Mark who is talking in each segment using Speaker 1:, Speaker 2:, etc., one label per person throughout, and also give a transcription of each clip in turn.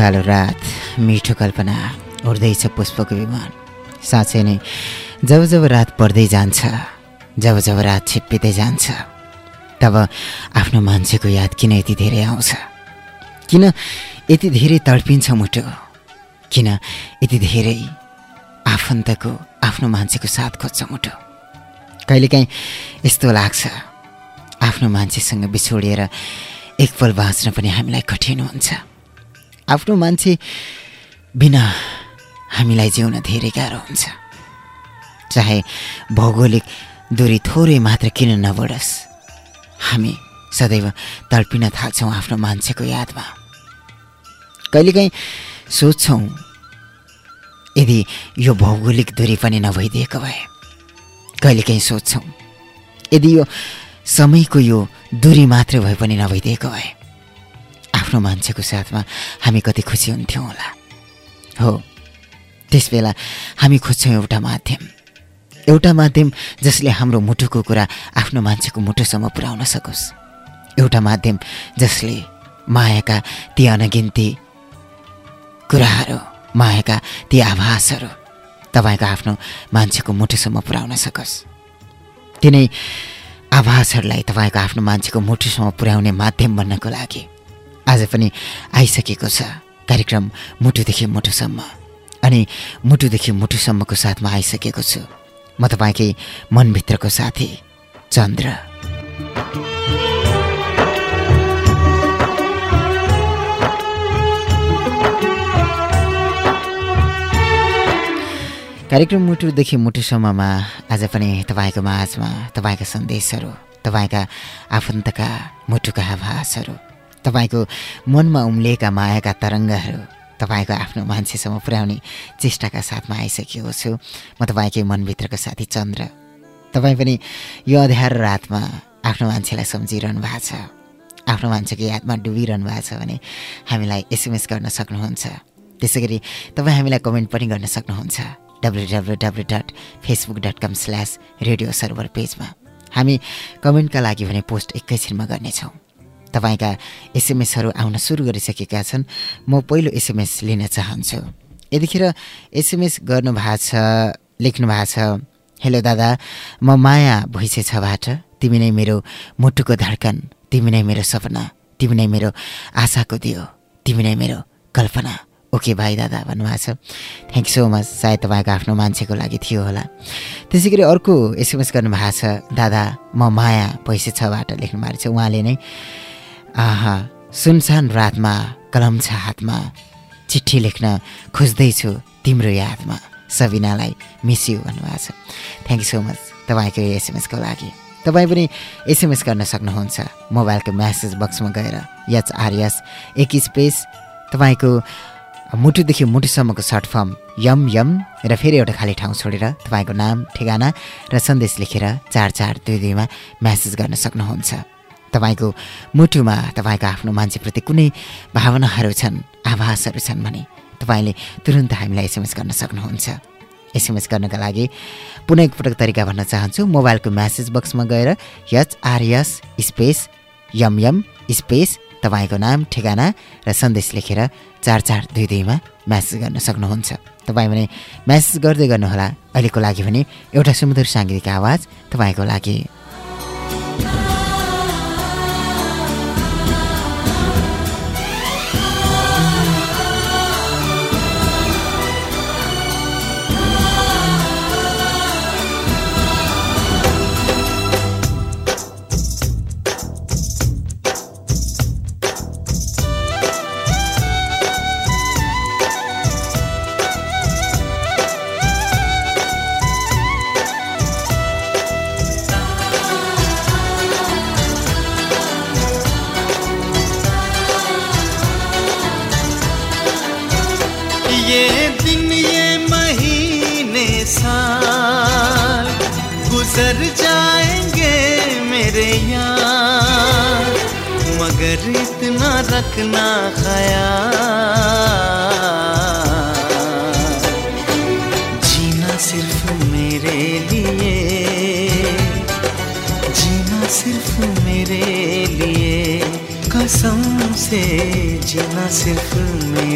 Speaker 1: अँध्यारो कालो रात मिठो कल्पना उड्दैछ पुष्पको विमान। साँच्चै नै जब जब रात पर्दै जान्छ जब जब रात छिप्पिँदै जान्छ तब आफ्नो मान्छेको याद किन यति धेरै आउँछ? किन यति धेरै तडपिन्छ मुटु? किन यति धेरै आफन्तको आफ्नो मान्छेको साथ खोज्छ मुटु? कहिलेकाहीँ यस्तो लाग्छ आफ्नो मान्छेसँग बिछोडिएर एकपल बाँच्न पनि हामीलाई कठिन हुन्छ। आफ्नो मान्छे बिना हामीलाई जिउन धेरै गाह्रो हुन्छ। चाहे भौगोलिक दूरी थोरै मात्र किन नबढोस्। हामी सदैव तडपिन थाल्छौँ आफ्नो मान्छेको यादमा। कहिलेकाहीँ सोध्छौँ यदि यो भौगोलिक दूरी पनि नभइदिएको भए। कहिलेकाहीँ सोध्छौँ यदि यो समयको यो दूरी मात्र भए पनि नभइदिएको भए। आफ्नो मान्छेको साथमा हामी कति खुसी हुन्थ्यौँ होला। हो। त्यस बेला हामी खोज्छौँ एउटा माध्यम। एउटा माध्यम जसले हाम्रो मुटुको कुरा आफ्नो मान्छेको मुटुसम्म पुर्याउन सकोस्। एउटा माध्यम जसले मायाका ती अनगिन्ती कुराहरू मायाका ती आभासहरू तपाईँको आफ्नो मान्छेको मुटुसम्म पुर्याउन सकोस्। तिनै आभासहरूलाई तपाईँको आफ्नो मान्छेको मुटुसम्म पुर्याउने माध्यम बन्नको लागि आज पनि आइसकेको छ कार्यक्रम मुटुदेखि मुटुसम्म। अनि मुटुदेखि मुटुसम्मको साथमा आइसकेको छु। म तपाईँकै मनभित्रको साथी चन्द्र। कार्यक्रम मुटुदेखि मुटुसम्ममा आज पनि तपाईँको माझमा तपाईँका सन्देशहरू तपाईँका आफन्तका मुटुका आभासहरू तपाईँको मनमा उम्लिएका मायाका तरङ्गहरू तपाईँको आफ्नो मान्छेसम्म पुर्याउने चेष्टाका साथमा आइसकेको छु। म तपाईँकै मनभित्रको साथी चन्द्र। तपाईँ पनि यो अध्यार रातमा आफ्नो मान्छेलाई सम्झिरहनु भएको छ। आफ्नो मान्छेको यादमा डुबिरहनु भएको छ भने हामीलाई एसएमएस गर्न सक्नुहुन्छ। त्यसै गरी तपाईँ हामीलाई कमेन्ट पनि गर्न सक्नुहुन्छ। W W W dot Facebook dot com slash radio server पेजमा। हामी कमेन्टका लागि भने पोस्ट एकैछिनमा गर्नेछौँ। तपाईँका एसएमएसहरू आउन सुरु गरिसकेका छन्। म पहिलो एसएमएस लिन चाहन्छु। यतिखेर एसएमएस गर्नुभएको छ लेख्नु भएको छ। हेलो दादा म माया भैँसे छबाट। तिमी नै मेरो मुटुको धड्कन। तिमी नै मेरो सपना। तिमी नै मेरो आशाको दियो। तिमी नै मेरो कल्पना। ओके भाइ दादा भन्नुभएको छ। थ्याङ्क सो मच सायद तपाईँको आफ्नो मान्छेको लागि थियो होला। त्यसै गरी अर्को एसएमएस गर्नुभएको छ। दादा म माया भैँसे छबाट लेख्नु भएको छ। उहाँले नै आहा सुनसान रातमा कलम छ हातमा चिठी लेख्न खोज्दैछु तिम्रो यादमा। सबिनालाई मिस यु भन्नुभएको छ। थ्याङ्क यू सो मच तपाईँको एसएमएसको लागि। तपाईँ पनि एसएमएस गर्न सक्नुहुन्छ। मोबाइलको म्यासेज बक्समा गएर एचआरएस एक स्पेस तपाईँको मुटुदेखि मुटुसम्मको सर्ट फर्म यम यम र फेरि एउटा खाली ठाउँ छोडेर तपाईँको नाम ठेगाना र सन्देश लेखेर चार चार दुई दुईमा म्यासेज गर्न सक्नुहुन्छ। तपाईँको मुटुमा तपाईँको आफ्नो मान्छेप्रति कुनै भावनाहरू छन् आभासहरू छन् भने तपाईँले तुरन्त हामीलाई एसएमएस गर्न सक्नुहुन्छ। एसएमएस गर्नका लागि पुनः एकपटक तरिका भन्न चाहन्छु। मोबाइलको म्यासेज बक्समा गएर एचआरएस स्पेस यम यम स्पेस तपाईँको नाम ठेगाना र सन्देश लेखेर चार चार दुई दुईमा म्यासेज गर्न सक्नुहुन्छ। तपाईँ भने म्यासेज गर्दै गर्नुहोला। अहिलेको लागि भने एउटा सुमधुर साङ्गीतिक आवाज तपाईँको लागि।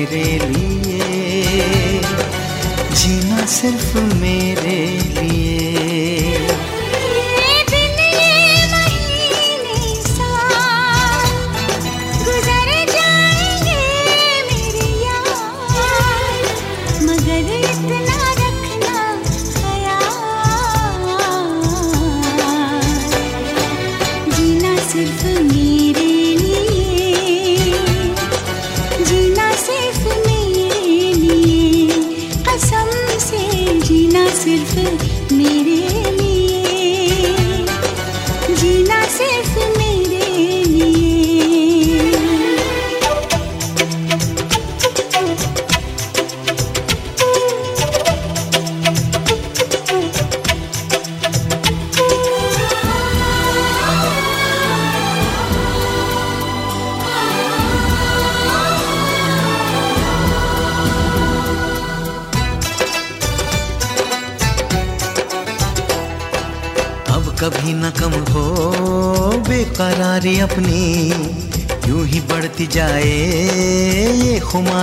Speaker 2: मेरे लिए। जीना सिर्फ़ मेरे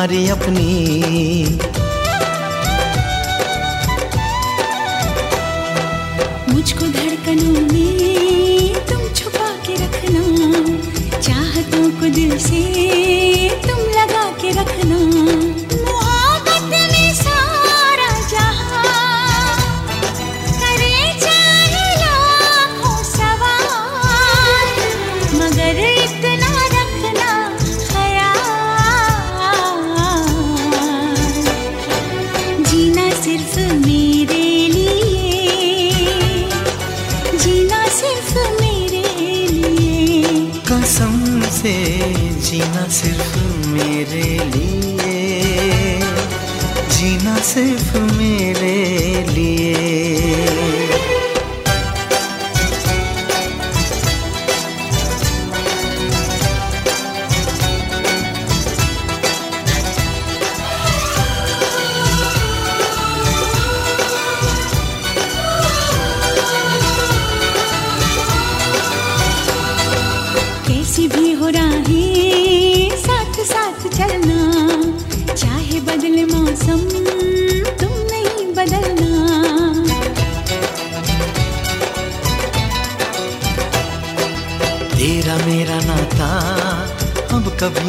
Speaker 2: हमारी अपनी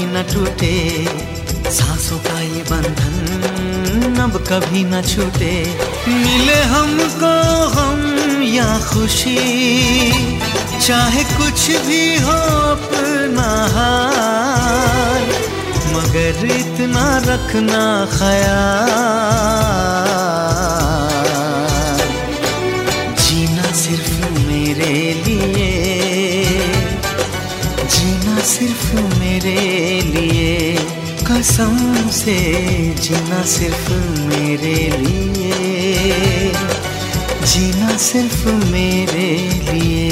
Speaker 2: कभी न टूटे सांसों का ये बंधन अब कभी न छूटे। मिले हमको हम या खुशी, चाहे कुछ भी हो अपना मगर इतना रखना ख्याल। जीना सिर्फ़ मेरे लिए,
Speaker 3: जीना सिर्फ़ कसम से जीना सिर्फ़ मेरे लिए जीना सिर्फ़ मेरे लिए।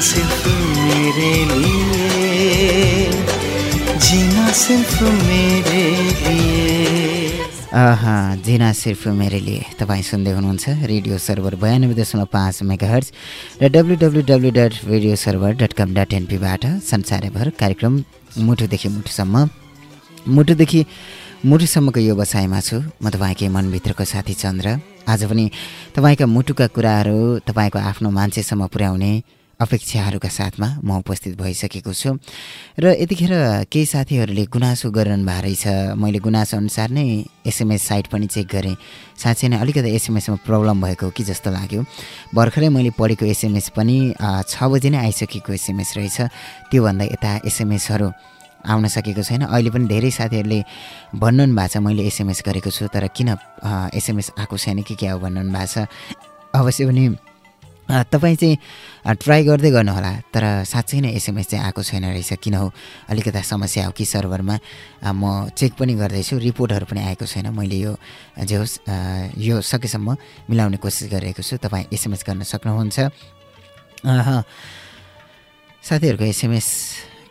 Speaker 3: सिर्फ मेरे लिए जीना सिर्फ मेरे लिए।
Speaker 1: जिना सिर्फ मेरो लिए। तपाईँ सुन्दै हुनुहुन्छ रेडियो सर्भर बयानब्बे दशमलव पाँच मेगा हर्च र W W W dot radio server dot com dot एनपीबाट संसारभर कार्यक्रम मुटुदेखि मुटुसम्म मुटुदेखि मुटुसम्मको यो बसाइमा छु। म तपाईँकै मनभित्रको साथी चन्द्र। आज पनि तपाईँका मुटुका कुराहरू तपाईँको आफ्नो मान्छेसम्म पुर्याउने अपेक्षाहरूका साथमा म उपस्थित भइसकेको छु। र यतिखेर केही साथीहरूले गुनासो गरिरहनु भएको रहेछ। मैले गुनासो अनुसार नै एसएमएस साइट पनि चेक गरेँ। साँच्चै नै अलिकति एसएमएसमा प्रब्लम भएको कि जस्तो लाग्यो। भर्खरै मैले पढेको एसएमएस पनि छ बजी नै आइसकेको एसएमएस रहेछ। त्योभन्दा यता एसएमएसहरू आउन सकेको छैन। अहिले पनि धेरै साथीहरूले भन्नु भएको छ मैले एसएमएस गरेको छु तर किन एसएमएस आएको छैन कि क्या हो? भन्नु भएको छ। अवश्य पनि तपाईँ चाहिँ ट्राई गर्दै गर्नुहोला तर साँच्चै नै एसएमएस चाहिँ आएको छैन रहेछ किन हो? अलिकता समस्या हो कि सर्भरमा? म चेक पनि गर्दैछु रिपोर्टहरू पनि आएको छैन मैले यो जे होस् यो सकेसम्म मिलाउने कोसिस गरिरहेको छु तपाईँ एसएमएस गर्न सक्नुहुन्छ। साथीहरूको एसएमएस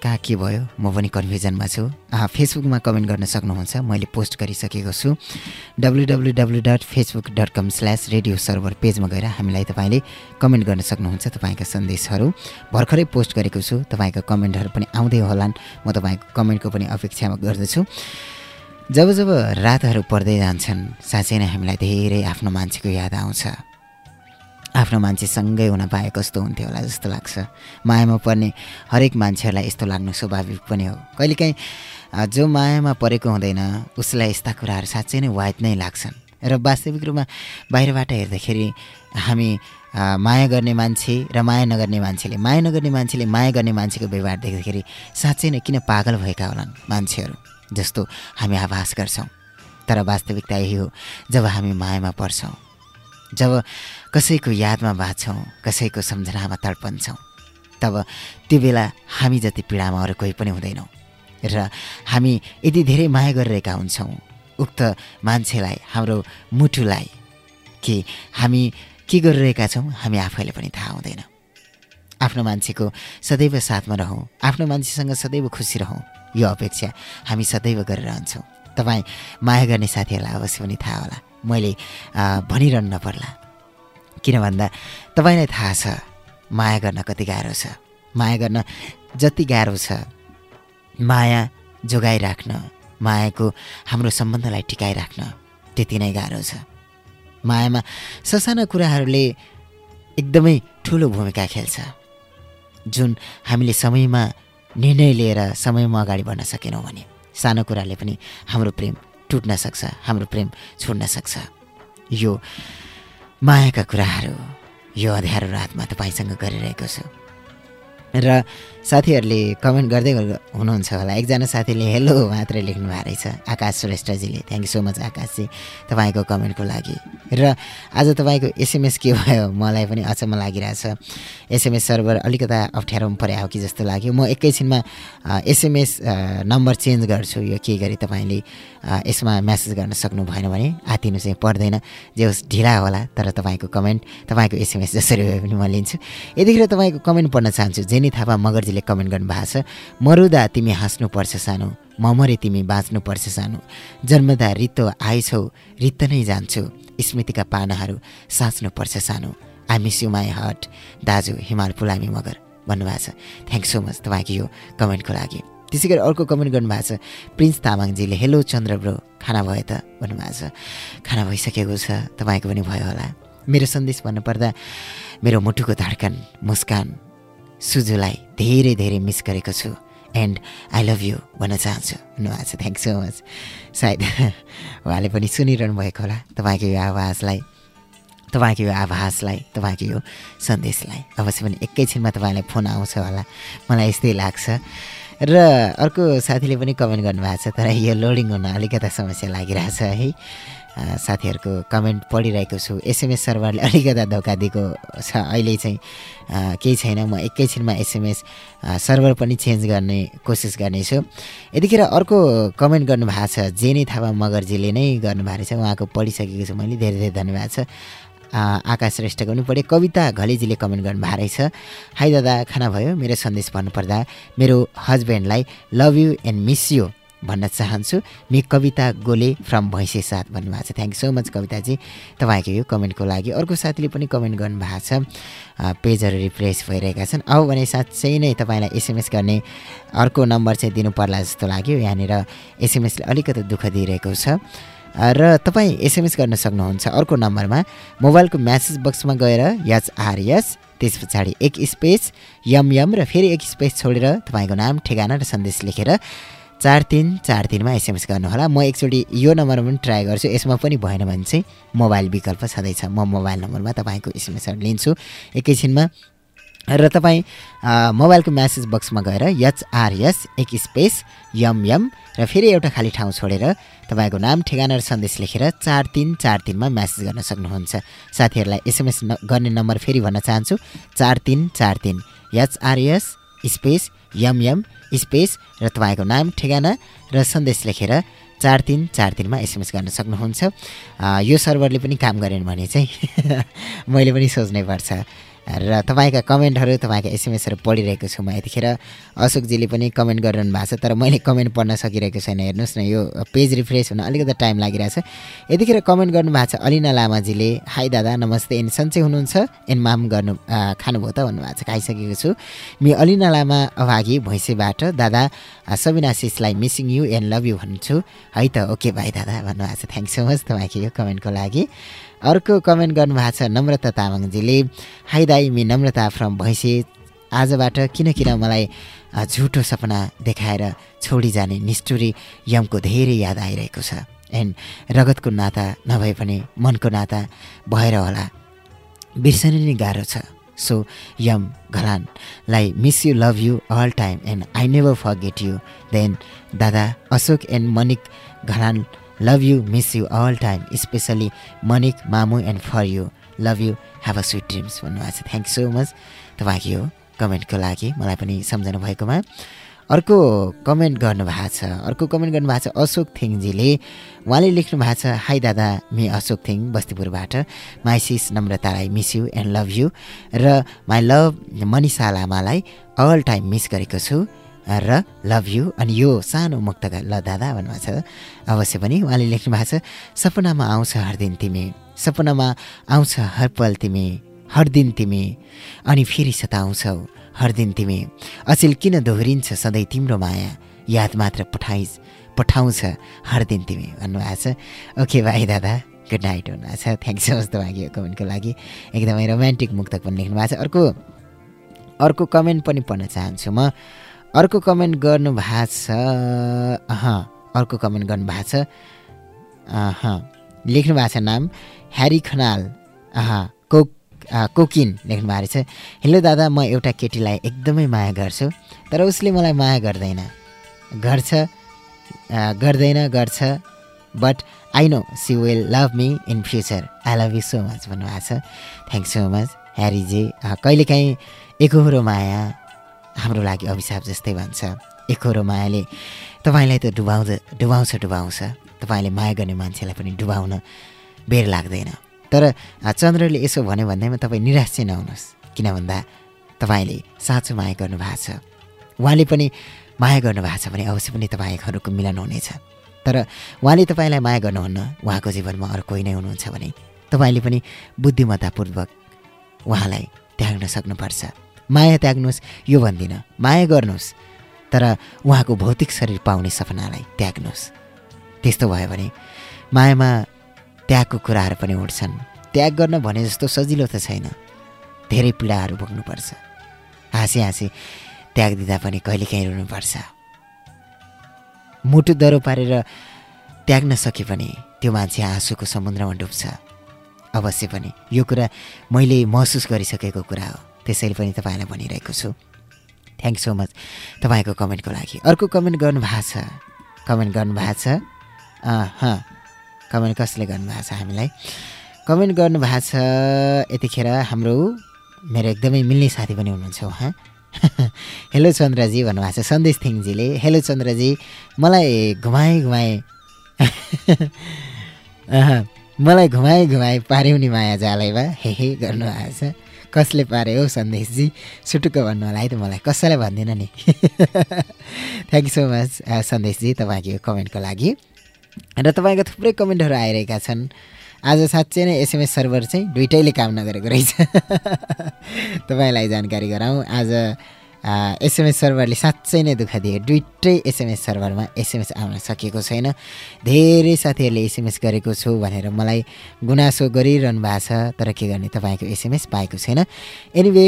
Speaker 1: कहाँ के भयो? म पनि कन्फ्युजनमा छु। फेसबुकमा कमेन्ट गर्न सक्नुहुन्छ। मैले पोस्ट गरिसकेको छु। W W W dot Facebook dot com slash radio server पेजमा गएर हामीलाई तपाईँले कमेन्ट गर्न सक्नुहुन्छ तपाईँका सन्देशहरू। भर्खरै पोस्ट गरेको छु। तपाईँका कमेन्टहरू पनि आउँदै होलान्। म तपाईँको कमेन्टको पनि अपेक्षामा गर्दछु। जब जब रातहरू पर्दै जान्छन् साँच्चै नै हामीलाई धेरै आफ्नो मान्छेको याद आउँछ। आफ्नो मान्छेसँगै हुन पाए कस्तो हुन्थ्यो होला जस्तो लाग्छ। मायामा पर्ने हरेक मान्छेहरूलाई यस्तो लाग्नु स्वाभाविक पनि हो। कहिलेकाहीँ जो मायामा परेको हुँदैन उसलाई यस्ता कुराहरू साँच्चै नै वाइट नै लाग्छन्। र वास्तविक रूपमा बाहिरबाट हेर्दाखेरि हामी माया गर्ने मान्छे र माया नगर्ने मान्छेले माया नगर्ने मान्छेले माया गर्ने मान्छेको व्यवहार देख्दाखेरि साँच्चै नै किन पागल भएका होलान् मान्छेहरू जस्तो हामी आभास गर्छौँ। तर वास्तविकता यही हो जब हामी मायामा पर्छौँ। जब कसैको यादमा बाँच्छौँ कसैको सम्झनामा तडपन्छौँ। तब त्यो बेला हामी जति पीडामा अरू कोही पनि हुँदैनौँ र हामी यति धेरै माया गरिरहेका हुन्छौँ। उक्त मान्छेलाई हाम्रो मुटुलाई कि हामी के गरिरहेका छौँ हामी आफैले पनि थाहा हुँदैन। आफ्नो मान्छेको सदैव साथमा रहौँ आफ्नो मान्छेसँग सदैव खुसी रहौँ यो अपेक्षा हामी सदैव गरिरहन्छौँ। तपाईँ माया गर्ने साथीहरूलाई अवश्य पनि थाहा होला। मैले भनिरहनु नपर्ला। किन भन्दा तपाईँलाई थाहा छ माया गर्न कति गाह्रो छ। माया गर्न जति गाह्रो छ माया जोगाइराख्न मायाको हाम्रो सम्बन्धलाई टिकाइराख्न त्यति नै गाह्रो छ। मायामा ससाना कुराहरूले एकदमै ठुलो भूमिका खेल्छ। जुन हामीले समयमा निर्णय लिएर समयमा अगाडि बढ्न सकेनौँ भने सानो कुराले पनि हाम्रो प्रेम टुट्न सक्छ हाम्रो प्रेम छोड्न सक्छ। यो मायाका कुराहरू यो अँध्यारो रातमा तपाईँसँग गरिरहेको छु। र साथीहरूले कमेन्ट गर्दै हुनुहुन्छ होला। एकजना साथीले हेलो मात्रै लेख्नु भएको रहेछ। आकाश श्रेष्ठजीले। थ्याङ्क यू सो मच आकाशजी तपाईँको कमेन्टको लागि। र आज तपाईँको एसएमएस के भयो? मलाई पनि अचम्म लागिरहेछ। एसएमएस सर्भर अलिकता अप्ठ्यारोमा परे हो कि जस्तो लाग्यो। म एकैछिनमा एसएमएस नम्बर चेन्ज गर्छु। यो के गरी तपाईँले यसमा म्यासेज गर्न सक्नु भएन भने आतिनु चाहिँ पर्दैन। जे होस् ढिला होला तर तपाईँको कमेन्ट तपाईँको एसएमएस जसरी भए पनि म लिन्छु। यतिखेर तपाईँको कमेन्ट पढ्न चाहन्छु। जेनी थापा मगर्जी दाजुले कमेन्ट गर्नुभएको छ मरुदा तिमी हाँस्नुपर्छ सानो म मरे तिमी बाँच्नुपर्छ सानो। जन्मदा रित्तो आएछौ रित्त नै जान्छु। स्मृतिका पानाहरू साँच्नुपर्छ सानो। I miss you my heart दाजु हिमाल पुलामी मगर। भन्नुभएको छ। थ्याङ्क सो मच तपाईँको यो कमेन्टको लागि। त्यसै गरी अर्को कमेन्ट गर्नुभएको छ प्रिन्स तामाङजीले हेलो चन्द्र ब्रो खाना भयो त? भन्नुभएको छ। खाना भइसकेको छ तपाईँको पनि भयो होला। मेरो सन्देश भन्नुपर्दा मेरो मुटुको धड्कन मुस्कान सुजुलाई धेरै धेरै मिस गरेको छु। एन्ड आई लभ यु भन्न चाहन्छु। छ थ्याङ्क सो मच सायद उहाँले पनि सुनिरहनु भएको होला। तपाईँको यो आवाजलाई तपाईँको यो आभासलाई तपाईँको यो सन्देशलाई अवश्य पनि एकैछिनमा तपाईँलाई फोन आउँछ होला। मलाई यस्तै लाग्छ। र अर्को साथीले पनि कमेन्ट गर्नुभएको छ तर यो लोडिङ हुन अलिकता समस्या लागिरहेछ है। साथीहरूको कमेन्ट पढिरहेको छु। एसएमएस सर्भरले अलिकता धोका दिएको छ। अहिले चाहिँ केही छैन। म एकैछिनमा एसएमएस सर्भर पनि चेन्ज गर्ने कोसिस गर्नेछु। यतिखेर अर्को कमेन्ट गर्नुभएको छ जे नै थापा मगर्जीले नै गर्नुभएको रहेछ उहाँको पढिसकेको छु मैले। धेरै धेरै धन्यवाद छ। आकाश श्रेष्ठको पनि पढेँ। कविता घलेजीले कमेन्ट गर्नुभएको रहेछ। हाई दादा खाना भयो? मेरो सन्देश भन्नुपर्दा मेरो हस्बेन्डलाई love you and miss you भन्न चाहन्छु। मि कविता गोले फ्रम भैँसे साथ भन्नुभएको छ। थ्याङ्क सो मच कविताजी। तपाईँको यो कमेन्टको लागि अर्को साथीले पनि कमेन्ट गर्नुभएको छ। पेजहरू रिफ्रेस भइरहेका छन्। अब भने साँच्चै नै तपाईँलाई एसएमएस गर्ने अर्को नम्बर चाहिँ दिनु पर्ला जस्तो लाग्यो। यहाँनिर एसएमएसले अलिकति दुःख दिइरहेको छ। र तपाईँ एसएमएस गर्न सक्नुहुन्छ अर्को नम्बरमा। मोबाइलको म्यासेज बक्समा गएर यच आर यस त्यस पछाडि एक स्पेस यम यम र फेरि एक स्पेस छोडेर तपाईँको नाम ठेगाना र सन्देश लेखेर चार तिन चार तिनमा एसएमएस गर्नुहोला। म एकचोटि यो नम्बरमा पनि ट्राई गर्छु। यसमा पनि भएन भने चाहिँ मोबाइल विकल्प छँदैछ। म मोबाइल नम्बरमा तपाईँको एसएमएसहरू लिन्छु। एकैछिनमा र तपाईँ मोबाइलको म्यासेज बक्समा गएर एचआरएस एक स्पेस यम यम र फेरि एउटा खाली ठाउँ छोडेर तपाईँको नाम ठेगाना र सन्देश लेखेर चार तिन चार तिनमा म्यासेज गर्न सक्नुहुन्छ। साथीहरूलाई एसएमएस गर्ने नम्बर फेरि भन्न चाहन्छु। चार तिन चार तिन एचआरएस स्पेस यम यम स्पेस र तपाईँको नाम ठेगाना र सन्देश लेखेर चार तिन चार तिनमा एसएमएस गर्न सक्नुहुन्छ। यो सर्भरले पनि काम गरेन भने चाहिँ मैले पनि सोच्नै पर्छ। र तपाईँका कमेन्टहरू तपाईँका एसएमएसहरू पढिरहेको छु म यतिखेर। अशोकजीले पनि कमेन्ट गरिरहनु भएको छ तर मैले कमेन्ट पढ्न सकिरहेको छैन। हेर्नुहोस् न यो पेज रिफ्रेस हुन अलिकति टाइम लागिरहेछ। यतिखेर कमेन्ट गर्नुभएको छ अलिना लामाजीले हाई दादा नमस्ते। एन सन्चै हुनुहुन्छ? एन माम गर्नु खानुभयो त? भन्नुभएको छ। खाइसकेको छु। मि अलिना लामा अभागी भैँसेबाट दादा सिसलाई missing you and love you भन्छु। है त ओके भाइ दादा भन्नुभएको छ। थ्याङ्क सो मच तपाईँको यो कमेन्टको लागि। अर्को कमेन्ट गर्नुभएको छ नम्रता तामाङजीले हाई दाई मि नम्रता फ्रम भैँसे। आजबाट किन किन मलाई झुटो सपना देखाएर छोडी जाने निष्ठुरी यमको धेरै याद आइरहेको छ। एन्ड रगतको नाता नभए पनि मनको नाता भएर होला। बिर्सनु नै गाह्रो छ। So Yam घलानलाई miss you love you all time and I never forget you then दादा Ashok and Manik Ghalan love you miss you all time specially Manik मामु and for you love you have a sweet dreams भन्नुभएको छ. Thank so much तपाईँको यो कमेन्टको लागि मलाई पनि सम्झनु भएकोमा अर्को कमेन्ट गर्नुभएको छ। अर्को कमेन्ट गर्नुभएको छ अशोक थिङजीले। उहाँले लेख्नु भएको छ हाई दादा मि अशोक थिङ बस्तीपुरबाट। My sis नम्रतालाई miss you and love you र माई लभ मनिषा लामालाई अल टाइम मिस गरेको छु। र लभ यु अनि यो सानो मुक्तका ल दादा भन्नुभएको छ। अवश्य पनि उहाँले लेख्नु भएको छ सपनामा आउँछ हर दिन तिमी सपनामा आउँछ हर पल तिमी हर दिन तिमी अनि फेरि सताउँछौ हर दिन तिमी। अचेल किन दोहोरिन्छ सधैँ तिम्रो माया? याद मात्र पठाइ पठाउँछ हर दिन तिमी भन्नुभएको छ। ओके भाइ दादा। गुड नाइट भन्नुभएको छ। थ्याङ्क सो मच तपाईँको कमेन्टको लागि। एकदमै रोमान्टिक मुक्तक पनि लेख्नु भएको छ। अर्को अर्को कमेन्ट पनि पढ्न चाहन्छु म। अर्को कमेन्ट गर्नु भएको छ। अह अर्को कमेन्ट गर्नु भएको छ। लेख्नु भएको छ नाम ह्यारी खनाल। अ, कोकिन लेख्नु भएको रहेछ हेलो दादा म एउटा केटीलाई एकदमै माया गर्छु तर उसले मलाई माया गर्दैन। गर्छ गर्दैन गर्छ but I know she will love me in future I love you so much भन्नुभएको छ। थ्याङ्क सो मच ह्यारीजी। कहिलेकाहीँ एकहोरो माया। हाम्रो लागि अभिशाप जस्तै भन्छ। एकहोरो मायाले तपाईँलाई त डुबाउँछ डुबाउँछ डुबाउँछ। तपाईँले माया गर्ने मान्छेलाई पनि डुबाउन बेर लाग्दैन। तर चन्द्रले यसो भन्यो भन्दैमा तपाईँ निराश चाहिँ नहुनुहोस्। किन भन्दा तपाईँले साँचो माया गर्नुभएको छ। उहाँले पनि माया गर्नुभएको छ भने अवश्य पनि तपाईँहरूको मिलन हुनेछ। तर उहाँले तपाईँलाई माया गर्नुहुन्न उहाँको जीवनमा अरू कोही नै हुनुहुन्छ भने तपाईँले पनि बुद्धिमत्तापूर्वक उहाँलाई त्याग्न सक्नुपर्छ। माया त्याग्नुहोस् यो भन्दिनँ। माया गर्नुहोस् तर उहाँको भौतिक शरीर पाउने सपनालाई त्याग्नुहोस्। त्यस्तो भयो भने मायामा त्यागको कुराहरू पनि उठ्छन्। त्याग गर्न भने जस्तो सजिलो त छैन। धेरै पीडाहरू भोग्नुपर्छ। हाँसी हाँसी त्याग दिँदा पनि कहिलेकाहीँ रुनुपर्छ। मुटु दरो पारेर त्याग्न सके पनि त्यो मान्छे आँसुको समुद्रमा डुब्छ। अवश्य पनि यो कुरा मैले महसुस गरिसकेको कुरा हो। त्यसैले पनि तपाईँलाई भनिरहेको छु। थ्याङ्क सो मच तपाईँको कमेन्टको लागि। अर्को कमेन्ट गर्नुभएको छ। कमेन्ट गर्नुभएको छ। अँ कमेन्ट कसले गर्नुभएको छ हामीलाई? कमेन्ट गर्नुभएको छ यतिखेर हाम्रो मेरो एकदमै मिल्ने साथी पनि हुनुहुन्छ उहाँ। हेलो चन्द्रजी भन्नुभएको छ। सन्देश थिङजीले। हेलो चन्द्रजी मलाई घुमाए घुमाए। मलाई घुमाए घुमाए पार्यौ नि माया जालैमा हे हे गर्नुभएको छ। कसले पारे हो सन्देशजी सुटुक्क भन्नु होला है त मलाई। कसैलाई भन्दिनँ नि? थ्याङ्क यू सो मच सन्देशजी तपाईँको कमेन्टको लागि। र तपाईँको थुप्रै कमेन्टहरू आइरहेका छन्। आज साँच्चै नै एसएमएस सर्भर चाहिँ दुइटैले काम नगरेको रहेछ। तपाईँलाई जानकारी गराउँ। आज एसएमएस सर्भरले साँच्चै नै दुःख दिए। दुइटै एसएमएस सर्भरमा एसएमएस आउन सकेको छैन। धेरै साथीहरूले एसएमएस गरेको छु भनेर मलाई गुनासो गरिरहनु भएको छ तर के गर्ने तपाईँको एसएमएस पाएको छैन। एनिवे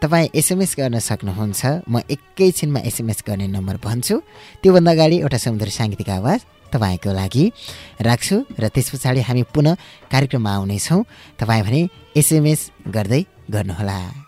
Speaker 1: तपाईँ एसएमएस गर्न सक्नुहुन्छ। म एकैछिनमा एसएमएस गर्ने नम्बर भन्छु। त्योभन्दा अगाडि एउटा समुद्र साङ्गीतिक आवाज तपाईँको लागि राख्छु र त्यस पछाडि हामी पुनः कार्यक्रममा आउनेछौँ। तपाईँ भने एसएमएस गर्दै गर्नुहोला।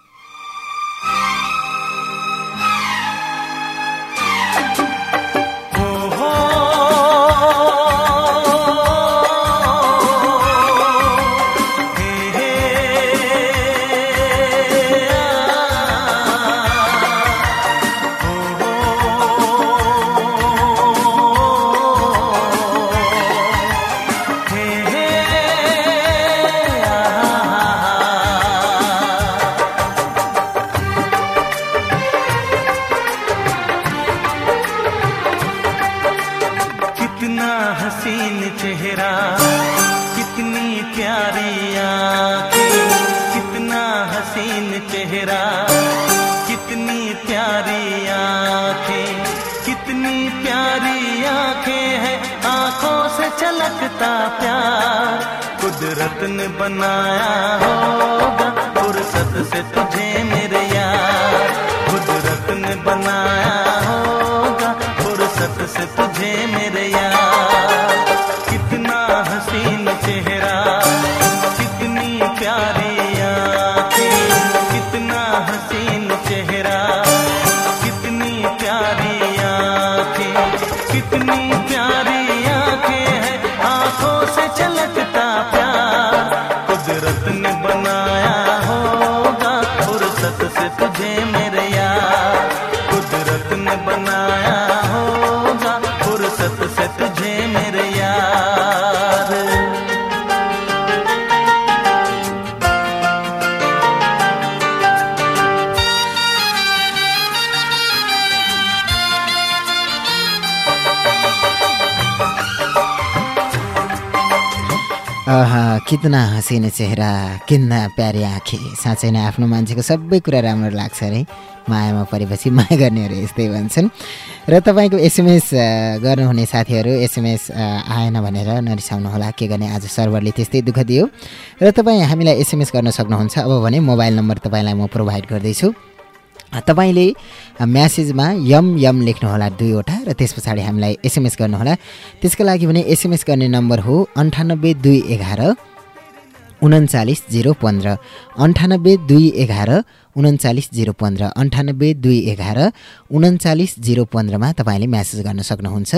Speaker 3: कितना हसिने चेहरा कितना प्यारी आँखे
Speaker 1: साँच्चै नै आफ्नो मान्छेको सबै कुरा राम्रो लाग्छ अरे। मायामा परेपछि माया गर्नेहरू यस्तै भन्छन्। र तपाईँको एसएमएस गर्नुहुने साथीहरू एसएमएस आएन भनेर नरिसाउनु होला के गर्ने? आज सर्भरले त्यस्तै दुःख दियो। र तपाईँ हामीलाई एसएमएस गर्न सक्नुहुन्छ। अब भने मोबाइल नम्बर तपाईँलाई म प्रोभाइड गर्दैछु। तपाईँले म्यासेजमा यम यम लेख्नुहोला दुईवटा र त्यस पछाडि हामीलाई एसएमएस गर्नुहोला। त्यसको लागि भने एसएमएस गर्ने नम्बर हो अन्ठानब्बे दुई एघार। उन्चालिस जिरो पन्ध्र अन्ठानब्बे दुई एघार उन्चालिस जिरो पन्ध्र अन्ठानब्बे दुई एघार उन्चालिस जिरो पन्ध्रमा तपाईँले म्यासेज गर्न सक्नुहुन्छ।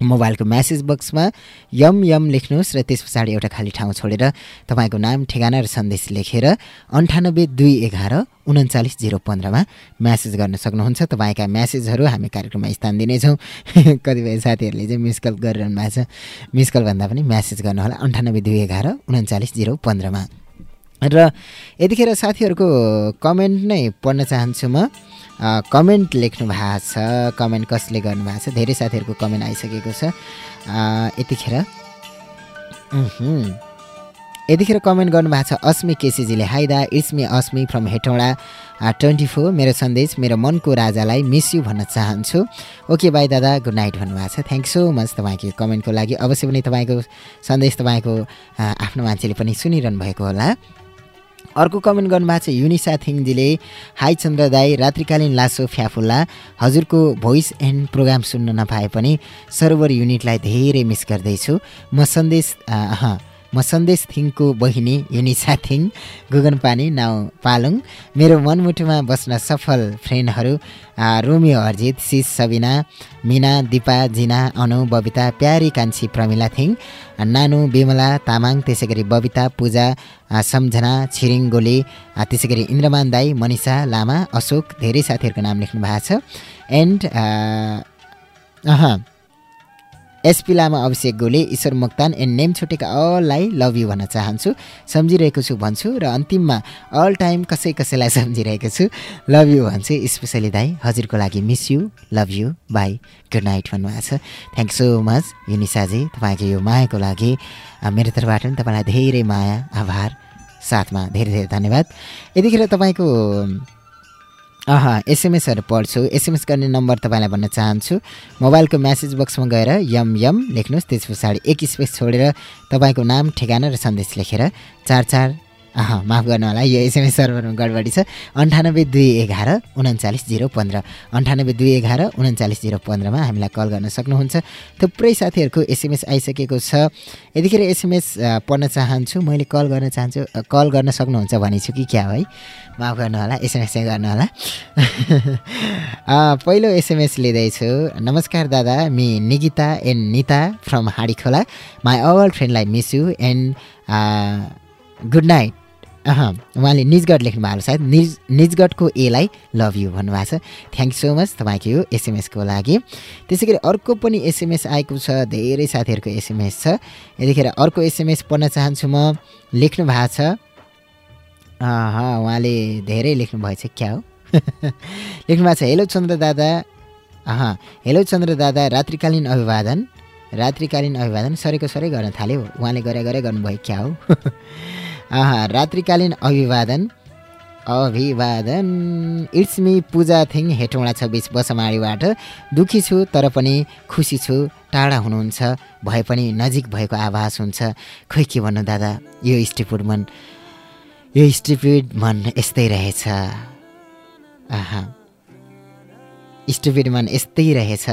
Speaker 1: मोबाइलको म्यासेज बक्समा यम यम लेख्नुहोस् र त्यस पछाडि एउटा खाली ठाउँ छोडेर तपाईँको नाम ठेगाना र सन्देश लेखेर अन्ठानब्बे दुई एघार उन्चालिस जिरो पन्ध्रमा म्यासेज गर्न सक्नुहुन्छ। तपाईँका म्यासेजहरू हामी कार्यक्रममा स्थान दिनेछौँ। कतिपय साथीहरूले चाहिँ मिस कल गरिरहनु भएको छ। मिस कल भन्दा पनि म्यासेज गर्नुहोला अन्ठानब्बे दुई एघार उन्चालिस जिरो पन्ध्रमा। र यतिखेर साथीहरूको कमेन्ट नै पढ्न चाहन्छु म। कमेन्ट लेख्नु भएको छ कमेन्ट कसले गर्नुभएको छ धेरै साथीहरूको कमेन्ट आइसकेको छ। यतिखेर। यतिखेर कमेन्ट गर्नुभएको छ अस्मी केसीजीले हाई दा it's me Asmi from Hetauda. Twenty four मेरो सन्देश मेरो मनको राजालाई मिस यु भन्न चाहन्छु। ओके बाई दादा गुड नाइट भन्नुभएको छ। थ्याङ्क सो मच तपाईँको कमेन्टको लागि। अवश्य पनि तपाईँको सन्देश तपाईँको आफ्नो मान्छेले पनि सुनिरहनु भएको होला। अर्को कमेन्ट गर्नुभएको छ युनिसा थिङजीले हाई चन्द्र दाई रात्रिकालीन लासो फ्याफुल्ला। हजुरको भोइस एन्ड प्रोग्राम सुन्न नपाए पनि सर्भर युनिटलाई धेरै मिस गर्दैछु। म सन्देश म सन्देश थिङको बहिनी युनिसा थिङ गुगन पानी नाउ पालुङ। मेरो मनमुटुमा बस्न सफल फ्रेन्डहरू रोमियो अर्जित सिस सबिना मिना दिपा जिना अनु बबिता प्यारी कान्छी प्रमिला थिङ नानु विमला तामाङ त्यसै गरी बबिता पूजा सम्झना छिरिङ गोली त्यसै गरी इन्द्रमान दाई मनिषा लामा अशोक धेरै साथीहरूको नाम लेख्नु भएको छ। And uh S P Lama Abhishek Gole Ishwar Moktan and name छुटेका अललाई लभ यु भन्न चाहन्छु सम्झिरहेको छु भन्छु र अन्तिममा अल टाइम कसै कसैलाई सम्झिरहेको छु लभ यु भन्छु स्पेसली दाई हजुरको लागि miss you love you bye good night भन्नुभएको छ। थ्याङ्क सो मच युनिसाजी तपाईँको यो मायाको लागि मेरो तर्फबाट पनि तपाईँलाई धेरै माया आभार साथमा धेरै धेरै धन्यवाद। यतिखेर तपाईँको अह एसएमएसहरू पढ्छु। एसएमएस गर्ने नम्बर तपाईँलाई भन्न चाहन्छु। मोबाइलको म्यासेज बक्समा गएर यम यम लेख्नुहोस्। त्यस पछाडि एक स्पेस छोडेर तपाईँको नाम ठेगाना र सन्देश लेखेर चार चार माफ गर्नु होला यो एसएमएस सर्भरमा गडबडी छ। अन्ठानब्बे दुई एघार उन्चालिस जिरो पन्ध्र। अन्ठानब्बे दुई एघार उन्चालिस जिरो पन्ध्रमा हामीलाई कल गर्न सक्नुहुन्छ। थुप्रै साथीहरूको एसएमएस आइसकेको छ। यतिखेर एसएमएस पढ्न चाहन्छु मैले कल गर्न चाहन्छु कल गर्न सक्नुहुन्छ भनेछु कि क्या हो माफ गर्नु होला एसएमएस चाहिँ गर्नु होला। पहिलो एसएमएस लिँदैछु। नमस्कार दादा me Nigita and Nita from हाँडीखोला। My all फ्रेन्डलाई miss you and good night उहाँले निजगढ लेख्नु भएको सायद निज निजगढको एलाई लभ यु भन्नुभएको छ। थ्याङ्क सो मच तपाईँको यो एसएमएसको लागि। त्यसै गरी अर्को पनि एसएमएस आएको छ धेरै साथीहरूको एसएमएस छ। यतिखेर अर्को एसएमएस पढ्न चाहन्छु म लेख्नु भएको छ। उहाँले धेरै लेख्नुभएछ क्या हो? लेख्नु भएको छ हेलो चन्द्र दादा। अह हेलो चन्द्र दादा रात्रिकालीन अभिवादन। रात्रिकालीन अभिवादन सरेको सरै गर्न थाल्यो। उहाँले गरे गरे गर्नुभयो क्या हो? अह रात्रिकालीन अभिवादन। अभिवादन। इट्स मी पूजा थिङ हेटौँडा छब्बिस बसमाडीबाट। दुखी छु तर पनि खुसी छु टाढा हुनुहुन्छ। भए पनि नजिक भएको आभास हुन्छ। खोइ के भन्नु दादा यो स्टिपुड मन यो स्टिपिड मन यस्तै रहेछ। आहा। स्टुपिड मन यस्तै रहेछ।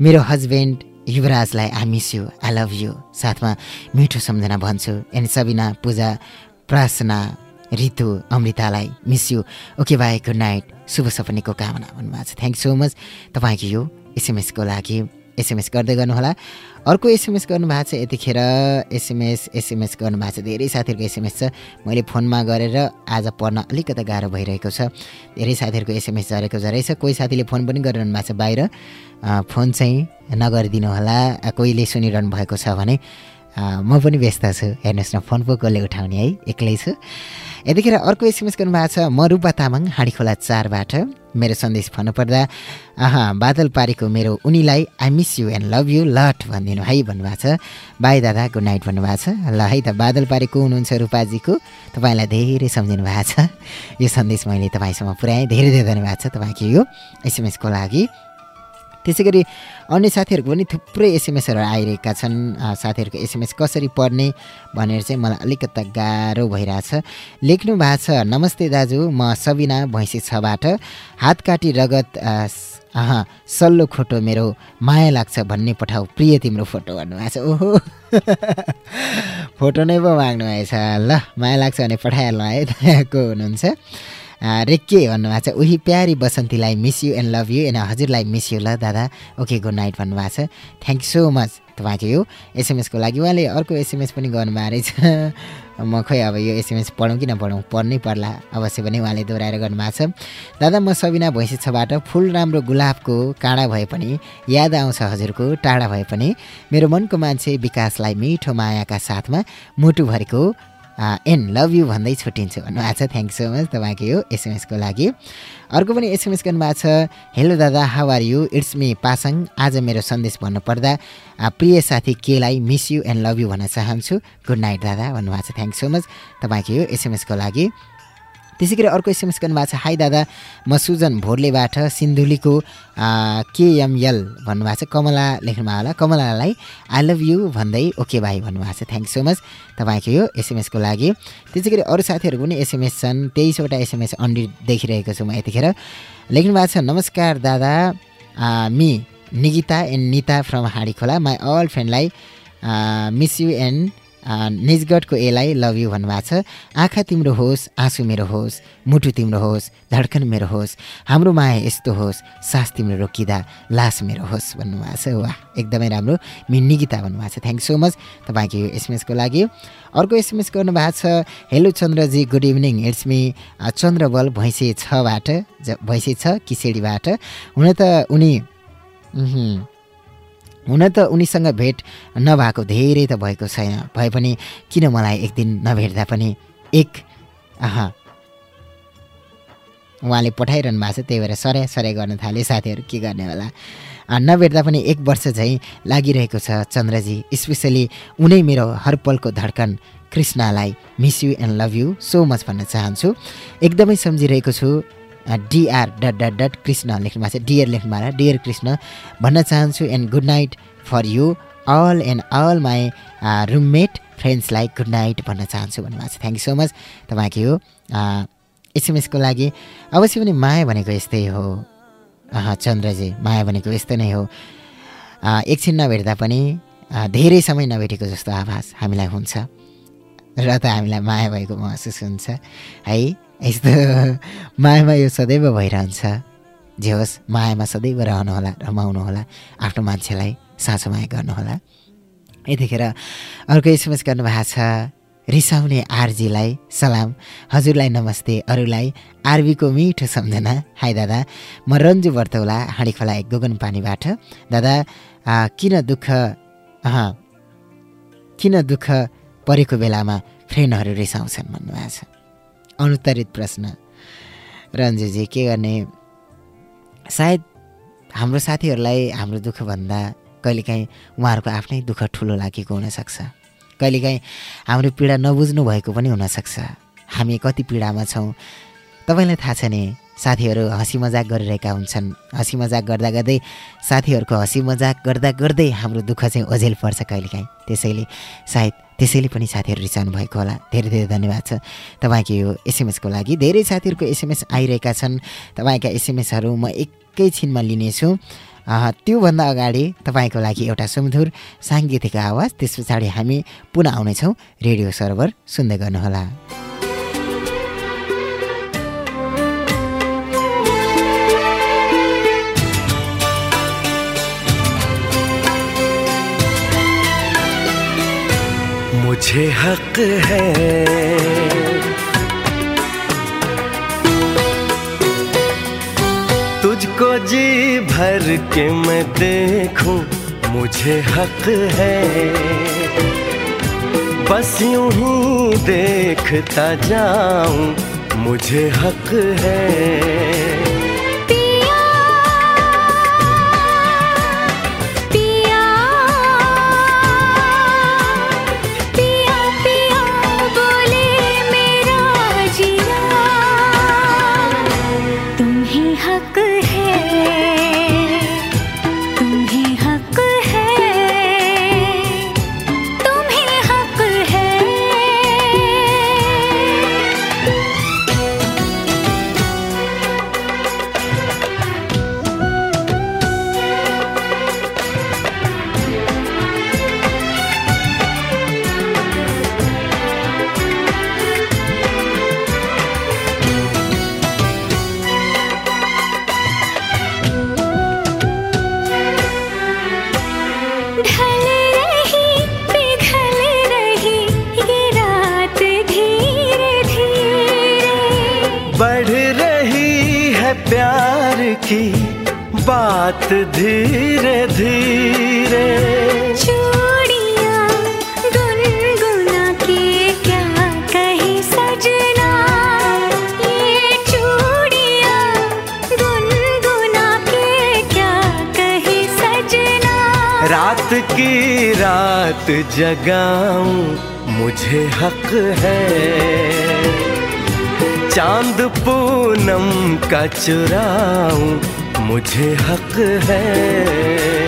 Speaker 1: मेरो husband युवराजलाई I miss you I love you साथमा मिठो सम्झना भन्छु। And Sabina Puja Prarthana Ritu अमृतालाई miss you okay bye good night शुभ सपनीको कामना भन्नुभएको छ. थ्याङ्क सो मच तपाईँको यो एसएमएसको लागि एसएमएस गर्दै गर्नुहोला। अर्को एसएमएस गर्नुभएको छ यतिखेर एसएमएस एसएमएस गर्नुभएको छ. धेरै साथीहरूको एसएमएस छ। मैले फोनमा गरेर आज पढ्न अलिकति गाह्रो भइरहेको छ। धेरै साथीहरूको एसएमएस झरेको झरेछ कोही साथीले फोन पनि गरिरहनु भएको छ बाहिर। फोन चाहिँ नगरिदिनु होला कोहीले सुनिरहनु भएको छ भने म पनि व्यस्त छु। हेर्नुहोस् न फोन पो कसले उठाउने है? एक्लै छु। यतिखेर अर्को एसएमएस गर्नुभएको छ म रूपा तामाङ हाँडीखोला चारबाट। मेरो सन्देश भन्नुपर्दा अह बादल पारेको मेरो उनीलाई I miss you and love you lot भनिदिनु है भन्नुभएको छ। बाई दादा गुड नाइट भन्नुभएको छ। ल है त बादल पारेको हुनुहुन्छ रूपाजीको। तपाईँलाई धेरै सम्झिनु भएको छ। यो सन्देश मैले तपाईँसँग पुऱ्याएँ धेरै धेरै धन्यवाद छ तपाईँको यो एसएमएसको लागि। त्यसै गरी अन्य साथीहरूको पनि थुप्रै एसएमएसहरू आइरहेका छन्। साथीहरूको एसएमएस कसरी पढ्ने भनेर चाहिँ मलाई अलिकति गाह्रो भइरहेछ। लेख्नु भएको छ नमस्ते दाजु म सबिना भैँसी छबाट। हात काटी रगत अह सल्लो खोटो मेरो माया लाग्छ भन्ने पठाऊ प्रिय तिम्रो फोटो भन्नुभएको छ। ओहो! फोटो नै पो माग्नु भएछ ल माया लाग्छ भने पठाइहाल्नु है तपाईँको हुनुहुन्छ? रेके भन्नुभएको छ उही प्यारी बसन्तीलाई miss you and love you and हजुरलाई मिस यु ल दादा। ओके गुड नाइट भन्नुभएको छ। थ्याङ्क सो मच तपाईँको यो एसएमएसको लागि। उहाँले अर्को एसएमएस पनि गर्नुभएको रहेछ। म खोइ अब यो एसएमएस पढौँ कि नपढौँ? पढ्नै पर्ला। अवश्य पनि उहाँले दोहोऱ्याएर गर्नुभएको छ। दादा म सबिना भैँसी छबाट फुल राम्रो गुलाबको काँडा भए पनि याद आउँछ हजुरको टाढा भए पनि। मेरो मनको मान्छे विकासलाई मिठो मायाका साथमा मुटुभरिको एन लभ यु भन्दै छुट्टिन्छु भन्नुभएको छ. थ्याङ्क सो मच तपाईँको यो एसएमएसको लागि। अर्को पनि एसएमएस गर्नुभएको छ। हेलो दादा how are you it's me Pasang आज मेरो सन्देश भन्नुपर्दा प्रिय साथी केलाई miss you and love you भन्न चाहन्छु। गुड नाइट दादा भन्नुभएको छ। थ्याङ्क सो मच तपाईँको यो एसएमएसको लागि। त्यसै गरी अर्को एसएमएस गर्नुभएको छ हाई दादा म सुजन भोर्लेबाट सिन्धुलीको केएमएल भन्नुभएको छ कमला लेख्नुभयो होला। कमलालाई आई लभ यु भन्दै ओके भाइ भन्नुभएको छ। थ्याङ्क सो मच तपाईँको यो एसएमएसको लागि। त्यसै गरी अरू साथीहरू पनि एसएमएस छन्। तेइसवटा एसएमएस अन्डी देखिरहेको छु म यतिखेर। लेख्नु भएको छ नमस्कार दादा me Nigita and Nita from Handi Khola my all फ्रेन्डलाई miss you and निजगढको एलाई लभ यु भन्नुभएको छ। आँखा तिम्रो होस् आँसु मेरो होस् मुटु तिम्रो होस् धड्कन मेरो होस् हाम्रो माया यस्तो होस् सास तिम्रो रोकिँदा लास मेरो होस् भन्नुभएको छ। वाह एकदमै राम्रो। मि निगिता भन्नुभएको छ। थ्याङ्क सो मच तपाईँको यो एसएमएसको लागि। अर्को एसएमएस गर्नुभएको छ hello Chandraji good evening. It's me Chandrabal Bhainse छबाट Bhainse छ किसेडीबाट। हुन त उनी हुन त उनीसँग भेट नभएको धेरै त भएको छैन। भए पनि किन मलाई एक दिन नभेट्दा पनि एक आहा उहाँले पठाइरहनु भएको छ त्यही भएर सराय सराय गर्न थाले साथीहरू के गर्ने होला? नभेट्दा पनि एक वर्ष झैँ लागिरहेको छ चन्द्रजी स्पेसली उनै मेरो हर पलको धड्कन कृष्णलाई miss you and love you so much भन्न चाहन्छु। एकदमै सम्झिरहेको छु। Dear dot dot dot Krishna लेख्नु भएको छ। डियर लेख्नु भएको डियर कृष्ण भन्न चाहन्छु and good night for you all and all my roommate फ्रेन्ड्सलाई good night भन्न चाहन्छु भन्नुभएको छ। थ्याङ्क सो मच तपाईँको यो एसएमएसको लागि अवश्य पनि माया भनेको यस्तै हो। चन्द्रजी माया भनेको यस्तो नै हो। एकछिन नभेट्दा पनि धेरै समय नभेटेको जस्तो आभास हामीलाई हुन्छ। र त हामीलाई माया भएको महसुस हुन्छ। है यस्तो मायामा यो सदैव भइरहन्छ। जे होस् मायामा सदैव रहनुहोला रमाउनुहोला आफ्नो मान्छेलाई साँचो माया गर्नुहोला। यतिखेर अर्को एसएमएस गर्नुभएको छ रिसाउने आरजीलाई सलाम। हजुरलाई नमस्ते अरूलाई आरबीको मिठो सम्झना। हाई दादा म रन्जु वर्तौला हाँडीखोला एक गोगन पानीबाट दादा किन दुःख किन दुःख परेको बेलामा फ्रेन्डहरू रिसाउँछन् भन्नुभएको छ। अनुत्तरित प्रश्न। रन्जुजी के गर्ने? सायद हाम्रो साथीहरूलाई हाम्रो दुःखभन्दा कहिलेकाहीँ उहाँहरूको आफ्नै दुःख ठुलो लागेको हुनसक्छ। कहिलेकाहीँ हाम्रो पीडा नबुझ्नु भएको पनि हुनसक्छ। हामी कति पीडामा छौँ? तपाईँलाई थाहा छ नि साथीहरू हँसी मजाक गरिरहेका हुन्छन्। हँसी मजाक गर्दा गर्दै साथीहरूको हँसी मजाक गर्दा गर्दै हाम्रो दुःख चाहिँ ओझेल पर्छ कहिलेकाहीँ। त्यसैले सायद त्यसैले पनि साथीहरू रिसाउनु भएको होला। धेरै धेरै धन्यवाद छ। तपाईँको यो एसएमएसको लागि। धेरै साथीहरूको एसएमएस आइरहेका छन्। तपाईँका एसएमएसहरू म एकैछिनमा लिनेछु। त्योभन्दा अगाडि तपाईँको लागि एउटा सुमधुर साङ्गीतिक आवाज। त्यस पछाडि हामी पुनः आउनेछौँ। रेडियो सर्भर सुन्दै गर्नुहोला।
Speaker 3: मुझे हक है। तुझको जी भर के मैं देखूँ, मुझे हक है। बस यूँ ही देखता जाऊँ, मुझे हक है। 가끔 जगाऊं मुझे हक है। चाँद पूनम का चुराऊं मुझे हक है।